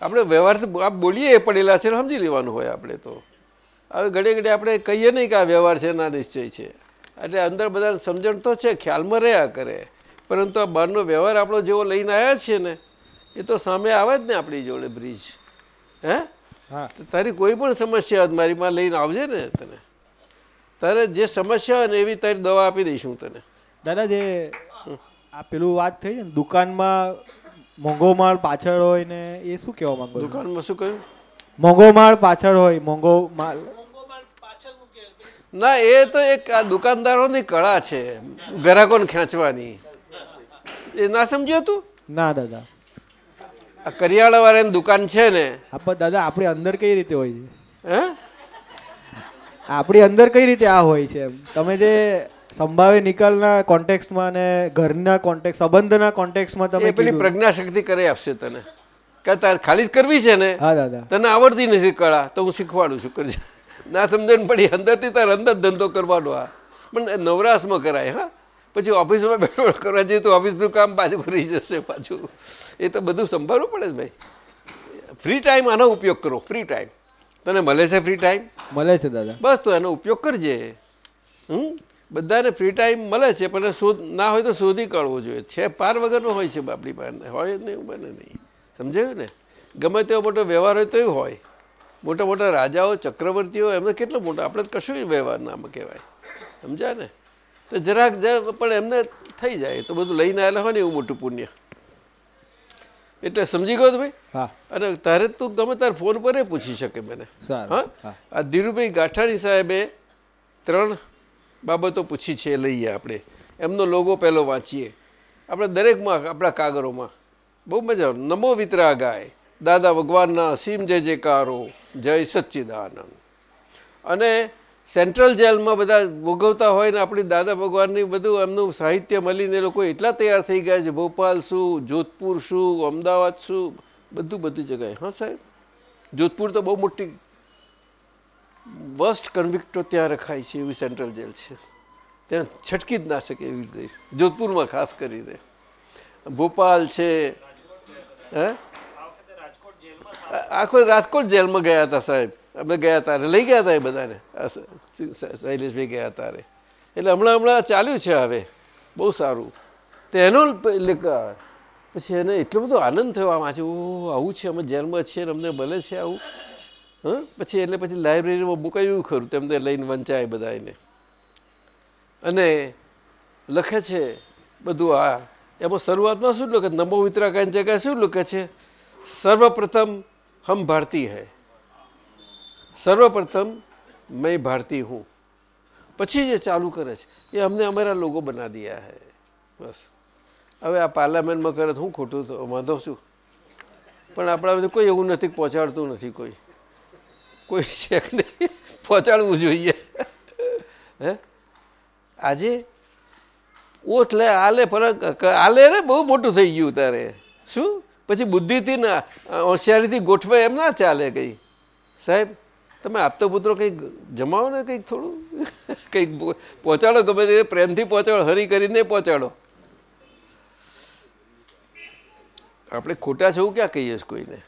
આપણે વ્યવહારથી આ બોલીએ એ પડેલા છે સમજી લેવાનું હોય આપણે તો. હવે ઘડે ઘડે આપણે કહીએ નહીં કે આ વ્યવહાર છે ના નિશ્ચય છે. એટલે અંદર બધા સમજણ તો છે, ખ્યાલમાં રહ્યા કરે. પરંતુ આ બહારનો વ્યવહાર આપણો જેવો લઈને આવ્યા છીએ ને એ તો સામે આવે જ ને આપણી જોડે બ્રિજ હે? તારી કોઈ પણ સમસ્યા હોય મારી માં લઈને આવજે ને તને. તારે જે સમસ્યા હોય ને એવી તારી દવા આપી દઈશું તને. દાદા જે આ પેલું વાત થઈ છે ને દુકાનમાં મોંઘો માળ પાછળ હોય ને એ શું કહેવા માંગો? દુકાનમાં શું કહ્યું? મોંઘો માળ પાછળ હોય મોંઘો માલ ના એ તો એક આ દુકાનદારોની કળા છે ગ્રાહકોને ખેંચવાની. એ ના સમજ્યો તું ના દાદા. આ કરિયાણાવાળાની દુકાન છે ને. હા દાદા આપણી અંદર કઈ રીતે હોય છે? હે? આપણી અંદર કઈ રીતે આ હોય છે તમે જે સંભાવે નિકાલના કોન્ટેક્સમાં અને ઘરના કોન્ટેક્ટ સંબંધના કોન્ટેક્સમાં તમે પેલી પ્રજ્ઞાશક્તિ પ્રજ્ઞા શક્તિ કરી આપશે તને. કે તારે ખાલી જ કરવી છે ને? હા દાદા. તને આવડતી નથી કળા તો હું શીખવાડું છું કરજે. ના સમજણ પડી અંદરથી તારે અંદર ધંધો કરવાનો આ. પણ નવરાશમાં કરાય હા? પછી ઓફિસમાં બેઠો કરવા જઈએ તો ઓફિસનું કામ પાછું કરી જશે પાછું. એ તો બધું સંભાળવું પડે જ ભાઈ. ફ્રી ટાઈમ આનો ઉપયોગ કરો ફ્રી ટાઈમ તને મળે છે ફ્રી ટાઈમ મળે છે દાદા. બસ તો એનો ઉપયોગ કરજે. હમ? બધાને ફ્રી ટાઈમ મળે છે પણ શોધ ના હોય તો શોધી કાઢવો જોઈએ. છે પાર વગરનો હોય છે બાપડી પાસે હોય ને એવું બને નહીં. સમજાયું ને? ગમે તેવો મોટો વ્યવહાર હોય તો એવું હોય. મોટા મોટા રાજાઓ ચક્રવર્તીઓ એમને કેટલો મોટો આપણે કશું વ્યવહાર નામ કહેવાય. સમજાય ને? તો જરાક પણ એમને થઈ જાય. તો બધું લઈને આવેલા હોય ને એવું મોટું પુણ્ય. એટલે સમજી ગયો ભાઈ? હા. અને તારે તું ગમે તારે ફોન પર પૂછી શકે મને. હા. આ ધીરુભાઈ ગાંઠાણી સાહેબે ત્રણ બાબતો પૂછી છે લઈએ આપણે. એમનો લોગો પહેલો વાંચીએ. આપણે દરેકમાં આપણા કાગરોમાં. બહુ મજા આવે. નમો વિતરા ગાય. દાદા ભગવાનના અસીમ જય જયકારો. જય સચ્ચિદાનંદ. અને સેન્ટ્રલ જેલમાં બધા ભોગવતા હોય ને આપણી દાદા ભગવાનની બધું એમનું સાહિત્ય મળીને લોકો એટલા તૈયાર થઈ ગયા છે. ભોપાલ શું જોધપુર શું અમદાવાદ શું બધું બધી જગ્યાએ. હા સાહેબ? જોધપુર તો બહુ મોટી વર્સ્ટ કન્વિક્ટો ત્યાં રખાય છે એવી સેન્ટ્રલ જેલ છે. ત્યાં છટકી જ ના શકે એવી રીતે. જોધપુરમાં ખાસ કરીને. ભોપાલ છે હે? આખો રાજકોટ જેલમાં ગયા હતા સાહેબ. અમે ગયા હતા લઈ ગયા હતા એ બધાને. શૈલેષભાઈ ગયા હતા રે. એટલે હમણાં હમણાં ચાલ્યું છે હવે. બહુ સારું. તો એનો પછી એને એટલો બધો આનંદ થયો આમ આજે ઓ આવું છે, અમે જેલમાં છીએ અમને ભલે છે આવું. હં? પછી એટલે પછી લાઇબ્રેરીમાં મૂકાયું ખરું, તેમને લઈને વંચાય બધા એને અને લખે છે બધું આ, એમાં શરૂઆતમાં શું લખે નમો વિતરાકાની જગ્યાએ શું લખે છે? સર્વપ્રથમ હમ ભારતી હૈ. સર્વપ્રથમ મેં ભારતી હું. પછી જે ચાલુ કરે છે, એ અમને અમારા લોકો બના દયા હે. બસ. હવે આ પાર્લામેન્ટમાં કરે તો હું ખોટું તો વાંધો છું પણ આપણા બધું કોઈ એવું નથી પહોંચાડતું નથી કોઈ. કોઈ છે કે નહીં. પહોંચાડવું જોઈએ. હે? આજે ઓઠ લે, આલે ફરક આલે ને બહુ મોટું થઈ ગયું તારે. શું? પછી બુદ્ધિથી ના હોશિયારીથી ગોઠવે એમ ના ચાલે કંઈ. સાહેબ તમે આપતો પુત્રો કંઈક જમાવો ને કંઈક થોડું? કંઈક પહોંચાડો ગમે તે પ્રેમથી પહોંચાડો, હરી કરીને પહોંચાડો. આપણે ખોટા છે એવું ક્યાં કહીએ છીએ કોઈને?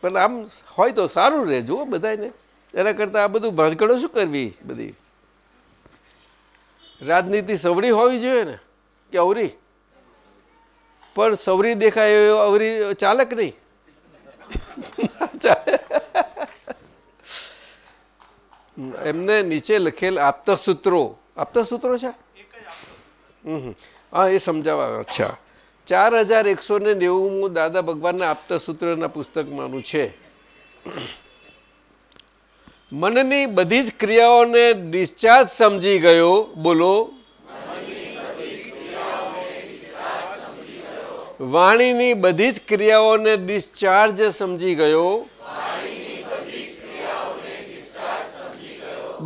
પણ આમ હોય તો સારું રહે જુઓ બધાને એના કરતાં આ બધું ભાંજકડો શું કરવી બધી? રાજનીતિ સવડી હોવી જોઈએ ને? કે અવરી? પણ સવરી દેખાય અવરી ચાલક નહીં? ચાલે. એમને નીચે લખેલ આપતા સૂત્રો આપતા સૂત્રો છે. હા, એ સમજાવવા અચ્છા ચાર હજાર એકસો ને નેવું દાદા ભગવાનના આપતા સૂત્રના પુસ્તકમાંનું છે. મનની બધી જ ક્રિયાઓને ડિસ્ચાર્જ સમજી ગયો. બોલો. વાણીની બધી જ ક્રિયાઓને ડિસ્ચાર્જ સમજી ગયો.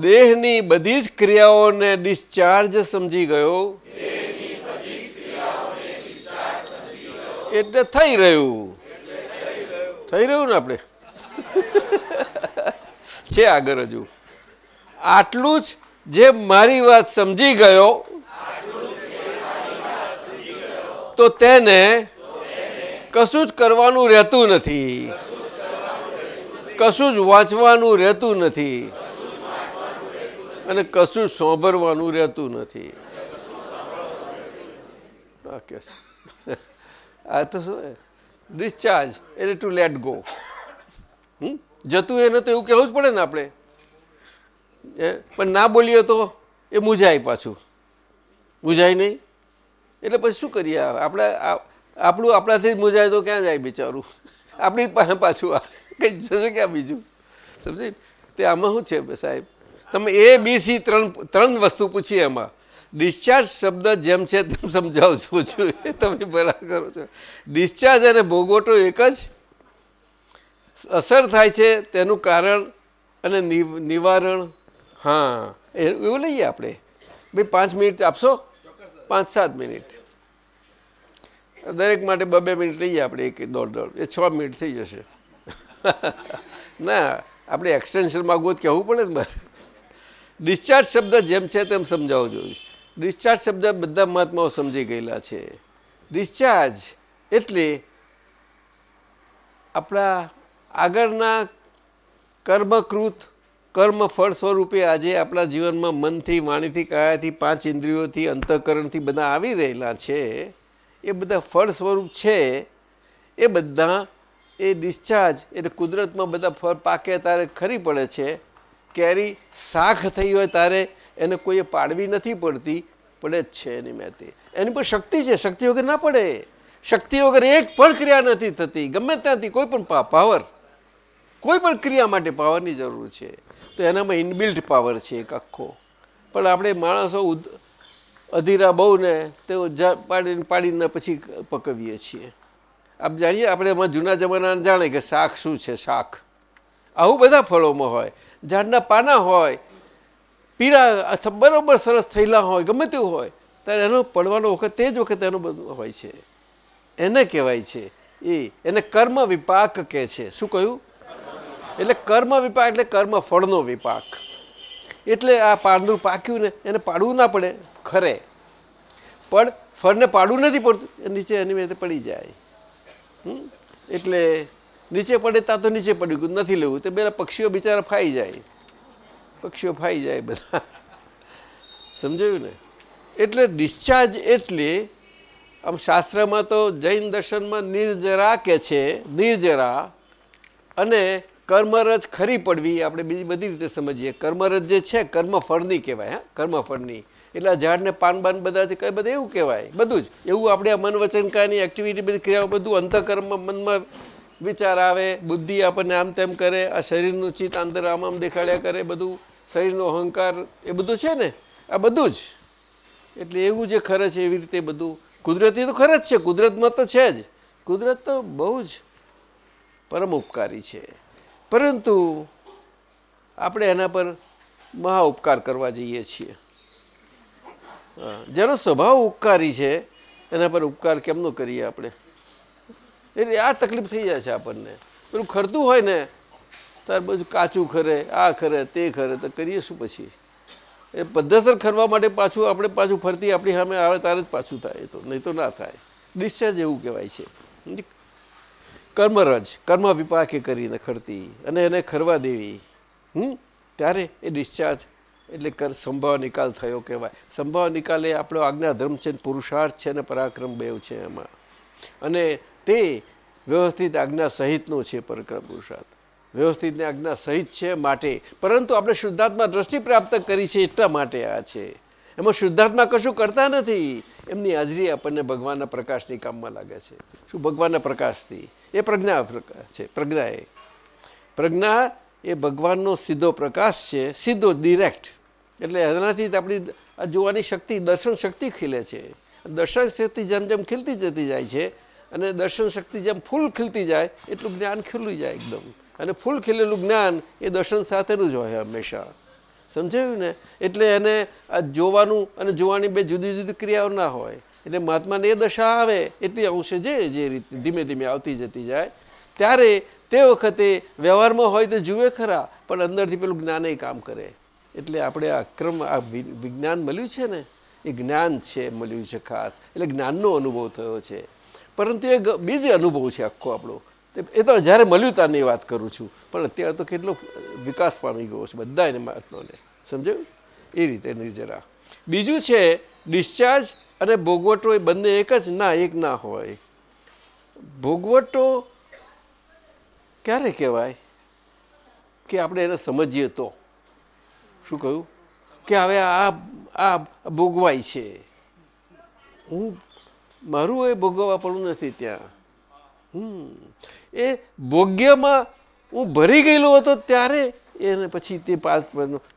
દેહની બધી જ ક્રિયાઓને ડિસ્ચાર્જ સમજી ગયો. એટલે થઈ રહ્યું. થઈ રહ્યું ને આપણે? છે આગળ હજુ. આટલું જ જે મારી વાત સમજી ગયો, તો તેને કશું જ કરવાનું રહેતું નથી. કશું જ વાંચવાનું રહેતું નથી. અને કશું સાંભળવાનું રહેતું નથી. આ તો શું ડિસ્ચાર્જ એટલે ટુ લેટ ગો? જતું એને તો એવું કહેવું જ પડે ને આપણે. પણ ના બોલીએ તો એ મૂંઝાય પાછું. મૂંઝાય નહીં. એટલે પછી શું કરીએ? આપણે આપણું આપણાથી જ મૂંઝાય તો ક્યાં જાય બિચારું? આપણી પાસે પાછું આ કંઈ જશે ક્યાં બીજું? સમજી તે આમાં શું છે સાહેબ? તમે એ બી સી ત્રણ ત્રણ વસ્તુ પૂછી એમાં. ડિસ્ચાર્જ શબ્દ જેમ છે તેમ સમજાવું છું એ તમે બરાબર કરો છો. ડિસ્ચાર્જ અને ભોગવટો એક જ. અસર થાય છે તેનું કારણ અને નિવારણ. હા એવું લઈએ આપણે. ભાઈ, પાંચ મિનિટ આપશો? પાંચ, સાત મિનિટ. દરેક માટે બે બે મિનિટ લઈએ આપણે એક દોઢ દોઢ. એ છ મિનિટ થઈ જશે. ના, આપણે એક્સટેન્શન માગવું કહેવું પડે ને મારે? ડિસ્ચાર્જ શબ્દ જેમ છે તેમ સમજાવવો જોઈએ. ડિસ્ચાર્જ શબ્દ બધા મહાત્માઓ સમજી ગયેલા છે. ડિસ્ચાર્જ એટલે આપણા આગળના કર્મકૃત કર્મ ફળ સ્વરૂપે આજે આપણા જીવનમાં મનથી, વાણીથી, કાયાથી, પાંચ ઇન્દ્રિયોથી, અંતઃકરણથી બધા આવી રહેલા છે. એ બધા ફળ સ્વરૂપ છે. એ બધા એ ડિસ્ચાર્જ એટલે કુદરતમાં બધા ફળ પાકે ત્યારે ખરી પડે છે. કેરી શાખ થઈ હોય તારે, એને કોઈએ પાડવી નથી પડતી, પડે જ છે એની મેતે. એની પર શક્તિ છે, શક્તિ વગર ના પડે. શક્તિ વગર એક પણ ક્રિયા નથી થતી. ગમે ત્યાંથી કોઈ પણ પાવર, કોઈ પણ ક્રિયા માટે પાવરની જરૂર છે. તો એનામાં ઇનબિલ્ટ પાવર છે એક આખો. પણ આપણે માણસો અધીરા બહુ ને તેઓ પાડીને પાડીને પછી પકવીએ છીએ. આપ જાણીએ, આપણે એમાં જૂના જમાનાને જાણે કે શાક શું છે, શાક? આવું બધા ફળોમાં હોય. ઝાડના પાના હોય, પીળા અથવા બરાબર સરસ થયેલા હોય, ગમે તેવું હોય, ત્યારે એનો પડવાનો વખત તે જ વખત એનો બધું હોય છે. એને કહેવાય છે એ, એને કર્મ વિપાક કહે છે. શું કહ્યું? એટલે કર્મ વિપાક એટલે કર્મ ફળનો વિપાક. એટલે આ પાંદડું પાક્યું ને, એને પાડવું ના પડે, ખરે. પણ ફળને પાડવું નથી પડતું નીચે એની મેં પડી જાય? એટલે નીચે પડે તા તો નીચે પડ્યું ગયું, નથી લેવું. તો પેલા પક્ષીઓ બિચારા ફાઈ જાય. પક્ષીઓ ફાઈ જાય બધા. સમજાયું ને? એટલે ડિસ્ચાર્જ એટલે આમ શાસ્ત્રમાં તો જૈન દર્શનમાં નિર્જરા કે છે નિર્જરા અને કર્મરજ ખરી પડવી આપણે બીજી બધી રીતે સમજીએ. કર્મરજ જે છે કર્મફળની કહેવાય હા? કર્મફળની. એટલે આ ઝાડને પાન બાન બધા છે કઈ બધા એવું કહેવાય. બધું જ. એવું આપણે આ મન વચનકાની એક્ટિવિટી બધી ક્રિયાઓ બધું અંતકર્મ મનમાં વિચાર આવે, બુદ્ધિ આપણને આમ તેમ કરે, આ શરીરનું ચિત્ત આંતર આમ આમ દેખાડ્યા કરે, બધું, શરીરનો અહંકાર, એ બધું છે ને? આ બધું જ. એટલે એવું જે ખરે છે એવી રીતે બધું. કુદરતી તો ખરે જ છે, કુદરતમાં તો છે જ. કુદરત તો બહુ જ પરમ ઉપકારી છે. પરંતુ આપણે એના પર મહા ઉપકાર કરવા જઈએ છીએ. જેનો સ્વભાવ ઉપકારી છે, એના પર ઉપકાર કેમનો કરીએ આપણે? એટલે આ તકલીફ થઈ જાય છે આપણને. પેલું ખરતું હોય ને, તાર બધું કાચું ખરે, આ ખરે, તે ખરે, તો કરીએ શું પછી? એ પદ્ધતિસર ખરવા માટે પાછું આપણે પાછું ફરતી આપણી સામે આવે ત્યારે જ પાછું થાય તો, નહીં તો ના થાય. ડિસ્ચાર્જ એવું કહેવાય છે. કર્મરજ, કર્મ વિપાકે કરીને ખરતી અને એને ખરવા દેવી. હમ? ત્યારે એ ડિસ્ચાર્જ એટલે કર, સંભાવ નિકાલ થયો કહેવાય. સંભાવ નિકાલ એ આપણો આજ્ઞાધર્મ છે પુરુષાર્થ છે ને પરાક્રમ બેવ છે એમાં. અને તે વ્યવસ્થિત આજ્ઞા સહિતનું છે પરક્રમ પુરુષાર્થ વ્યવસ્થિતની આજ્ઞા સહિત છે માટે. પરંતુ આપણે શુદ્ધાત્મા દ્રષ્ટિ પ્રાપ્ત કરી છે એટલા માટે આ છે. એમાં શુદ્ધાત્મા કશું કરતા નથી. એમની હાજરી આપણને ભગવાનના પ્રકાશની કામમાં લાગે છે. શું ભગવાનના પ્રકાશથી? એ પ્રજ્ઞા છે, પ્રજ્ઞા એ. પ્રજ્ઞા એ ભગવાનનો સીધો પ્રકાશ છે, સીધો ડિરેક્ટ એટલે એનાથી આપણી જોવાની શક્તિ, દર્શન શક્તિ ખીલે છે. દર્શન શક્તિ જેમ જેમ ખીલતી જતી જાય છે અને દર્શન શક્તિ જેમ ફૂલ ખીલતી જાય, એટલું જ્ઞાન ખીલી જાય એકદમ. અને ફૂલ ખીલેલું જ્ઞાન એ દર્શન સાથેનું જ હોય હંમેશા. સમજાયું ને? એટલે એને જોવાનું અને જોવાની બે જુદી જુદી ક્રિયાઓ ના હોય. એટલે મહાત્માને એ દશા આવે, એટલી અંશે જે જે રીતે ધીમે ધીમે આવતી જતી જાય. ત્યારે તે વખતે વ્યવહારમાં હોય તો જુએ ખરા, પણ અંદરથી પેલું જ્ઞાન કામ કરે. એટલે આપણે આ ક્રમ, આ વિજ્ઞાન મળ્યું છે ને? એ જ્ઞાન છે, મળ્યું છે ખાસ. એટલે જ્ઞાનનો અનુભવ થયો છે. પરંતુ એ બીજો અનુભવ છે આખો આપણો. એ તો જ્યારે મળ્યું ત્યારની વાત કરું છું. પણ અત્યારે તો કેટલો વિકાસ પામી ગયો છે બધા એને મહાત્માને સમજાયું? એ રીતે નિર્જરા બીજું છે, ડિસ્ચાર્જ અને ભોગવટો એ બંને એક જ ના, એક ના હોય. ભોગવટો ક્યારે કહેવાય? કે આપણે એને સમજીએ તો. શું કહ્યું? કે હવે આ આ ભોગવાય છે. હું મારું એ ભોગવવા પડવું નથી ત્યાં. હમ. એ ભોગ્યમાં હું ભરી ગયેલો હતો ત્યારે એને પછી તે પાસ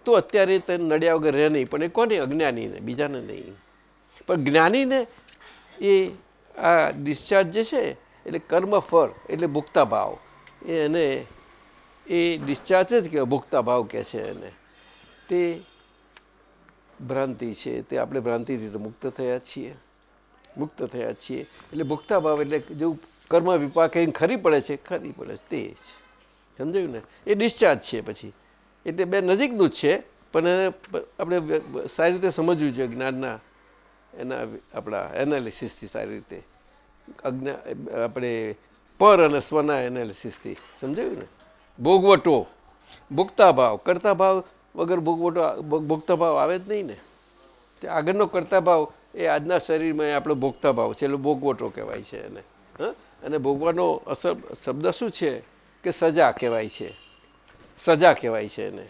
તો અત્યારે તે નડ્યા વગર રહે નહીં, પણ એ કોને? અજ્ઞાનીને, બીજાને નહીં. પણ જ્ઞાનીને એ આ ડિસ્ચાર્જ જે છે, એટલે કર્મ ફર એટલે ભૂખતા ભાવ. એને એ ડિસ્ચાર્જ જ કહેવાય ભૂખતા ભાવ કહે છે એને. તે ભ્રાંતિ છે, તે આપણે ભ્રાંતિથી તો મુક્ત થયા છીએ. મુક્ત થયા છીએ. એટલે ભુક્તા ભાવ એટલે જેવું કર્મ વિપાક એને ખરી પડે છે, ખરી પડે છે, તે જ. સમજાયું ને? એ ડિસ્ચાર્જ છે પછી. એટલે બે નજીકનું જ છે, પણ એને આપણે સારી રીતે સમજવું જોઈએ જ્ઞાનના એના આપણા એનાલિસિસથી સારી રીતે. અજ્ઞા, આપણે પર અને સ્વના એનાલિસિસથી. સમજાયું ને? ભોગવટો. ભોગતા ભાવ. કરતા ભાવ વગર ભોગવટો, ભોગતા ભાવ આવે જ નહીં ને? તે આગળનો કરતા ભાવ એ આજના શરીરમાં આપણો ભોગતા ભાવ છે, એટલે ભોગવટો કહેવાય છે એને. અને ભોગવાનો અસર, શબ્દ શું છે કે સજા કહેવાય છે. સજા કહેવાય છે એને.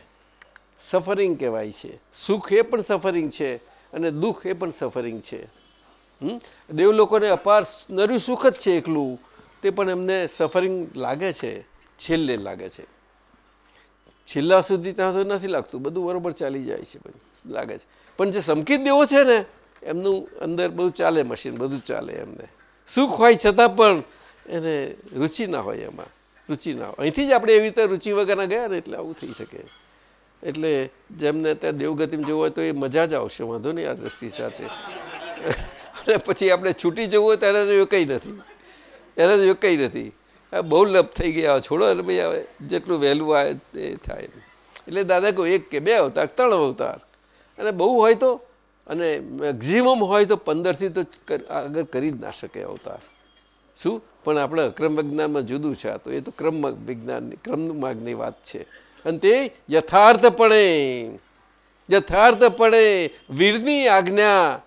સફરિંગ કહેવાય છે. સુખ એ પણ સફરિંગ છે અને દુઃખ એ પણ સફરિંગ છે. દેવ લોકોને અપાર નર્યું સુખ જ છે એકલું. તે પણ એમને સફરિંગ લાગે છે, છેલ્લે લાગે છે. છેલ્લા સુધી ત્યાં સુધી નથી લાગતું. બધું બરોબર ચાલી જાય છે લાગે છે. પણ જે સમકીત દેવો છે ને એમનું અંદર બધું ચાલે, મશીન બધું ચાલે એમને. સુખ હોય છતાં પણ એને રુચિ ના હોય એમાં, રુચિ ના હોય. અહીંથી જ આપણે એવી રીતે રુચિ વગરના ગયા ને એટલે આવું થઈ શકે. એટલે જેમને ત્યાં દેવગતિમાં જવું હોય તો એ મજા જ આવશે, વાંધો નહીં આ દ્રષ્ટિ સાથે. અને પછી આપણે છૂટી જવું હોય ત્યારે તો કંઈ નથી. એને તો કંઈ નથી. બહુ લપ થઈ ગયા છોડો ને ભાઈ આવે જેટલું વહેલું આવે એ થાય. એટલે દાદા કહું, એક કે બે અવતાર, ત્રણ અવતાર. અને બહુ હોય તો અને મેક્ઝિમમ હોય તો પંદરથી તો આગળ કરી જ ના શકે અવતાર. શું? પણ આપણે અક્રમ વિજ્ઞાનમાં જુદું છે આ તો. એ તો ક્રમ વિજ્ઞાનની ક્રમ માર્ગની વાત છે. અને તે યથાર્થપણે યથાર્થપણે વીરની આજ્ઞા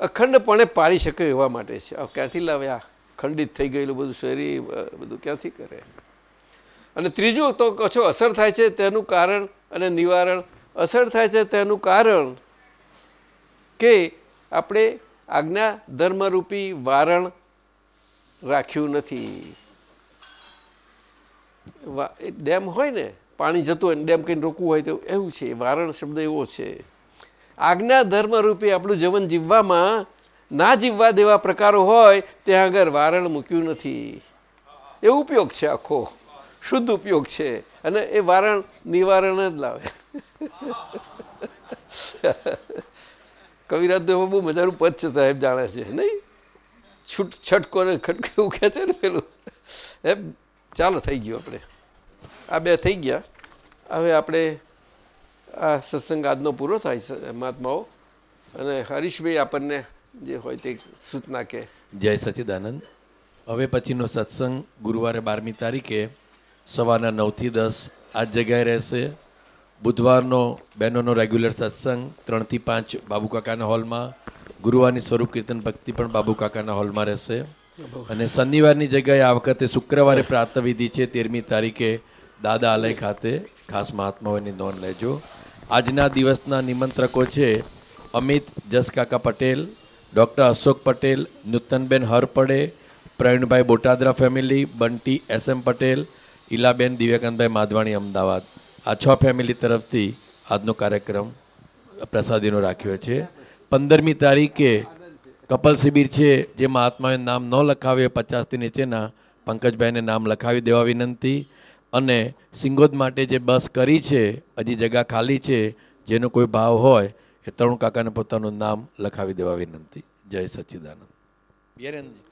અખંડપણે પાડી શકે એવા માટે છે. ક્યાંથી લાવ્યા ખંડિત થઈ ગયેલું બધું શરીર બધું ક્યાંથી કરે? અને ત્રીજું તો કશો અસર થાય છે તેનું કારણ અને નિવારણ અસર થાય છે તેનું કારણ કે આપણે આજ્ઞા ધર્મરૂપી વારણ રાખ્યું નથી. ડેમ હોય ને, પાણી જતું હોય ડેમ કંઈ રોકવું હોય તો એવું છે વારણ શબ્દ એવો છે. આજ્ઞા ધર્મરૂપી આપણું જીવન જીવવામાં ના જીવવા દેવા પ્રકારો હોય, ત્યાં આગળ વારણ મૂક્યું નથી. એ ઉપયોગ છે આખો, શુદ્ધ ઉપયોગ છે. અને એ વારણ નિવારણ જ લાવે. કવિરાજ તો બહુ મજાનું પદ છે સાહેબ, જાણે છે. નહીં? છૂટ છટકો ને ખટકો એવું કહે છે ને પેલું. એમ, ચાલો થઈ ગયું આપણે. આ બે થઈ ગયા. હવે આપણે આ સત્સંગ આજનો પૂરો થાય મહાત્માઓ. અને હરીશભાઈ આપણને જે હોય તે સૂચના કે જય સચિદાનંદ. હવે પછીનો સત્સંગ ગુરુવારે બારમી તારીખે સવારના નવથી દસ. આ જગ્યાએ રહેશે. બુધવારનો બહેનોનો રેગ્યુલર સત્સંગ, ત્રણથી પાંચ બાબુ કાકાના હોલમાં. ગુરુવારની સ્વરૂપ કીર્તન ભક્તિ પણ બાબુ કાકાના હોલમાં રહેશે. અને શનિવારની જગ્યાએ આ વખતે શુક્રવારે પ્રાતવિધિ છે, તેરમી તારીખે દાદા આલય ખાતે. ખાસ મહાત્માઓની નોંધ લેજો. આજના દિવસના નિમંત્રકો છે Amit જસકાકા Patel, doctor Ashok Patel, નૂતનબેન Harpade, Pravinbhai Botadara family, Bunty S M Patel Ilaben Divyakantbhai Madhvani Ahmedabad. આ છ ફેમિલી તરફથી આજનો કાર્યક્રમ પ્રસાદીનો રાખ્યો છે. પંદરમી તારીખે કપલ શિબિર છે, જે મહાત્માએ નામ ન લખાવે પચાસથી નીચેના પંકજભાઈને નામ લખાવી દેવા વિનંતી અને સિંગોદ માટે જે બસ કરી છે, હજી જગા ખાલી છે, જેનો કોઈ ભાવ હોય એ તરુણ કાકાને પોતાનું નામ લખાવી દેવા વિનંતી. જય સચ્ચિદાનંદ બિરેનજી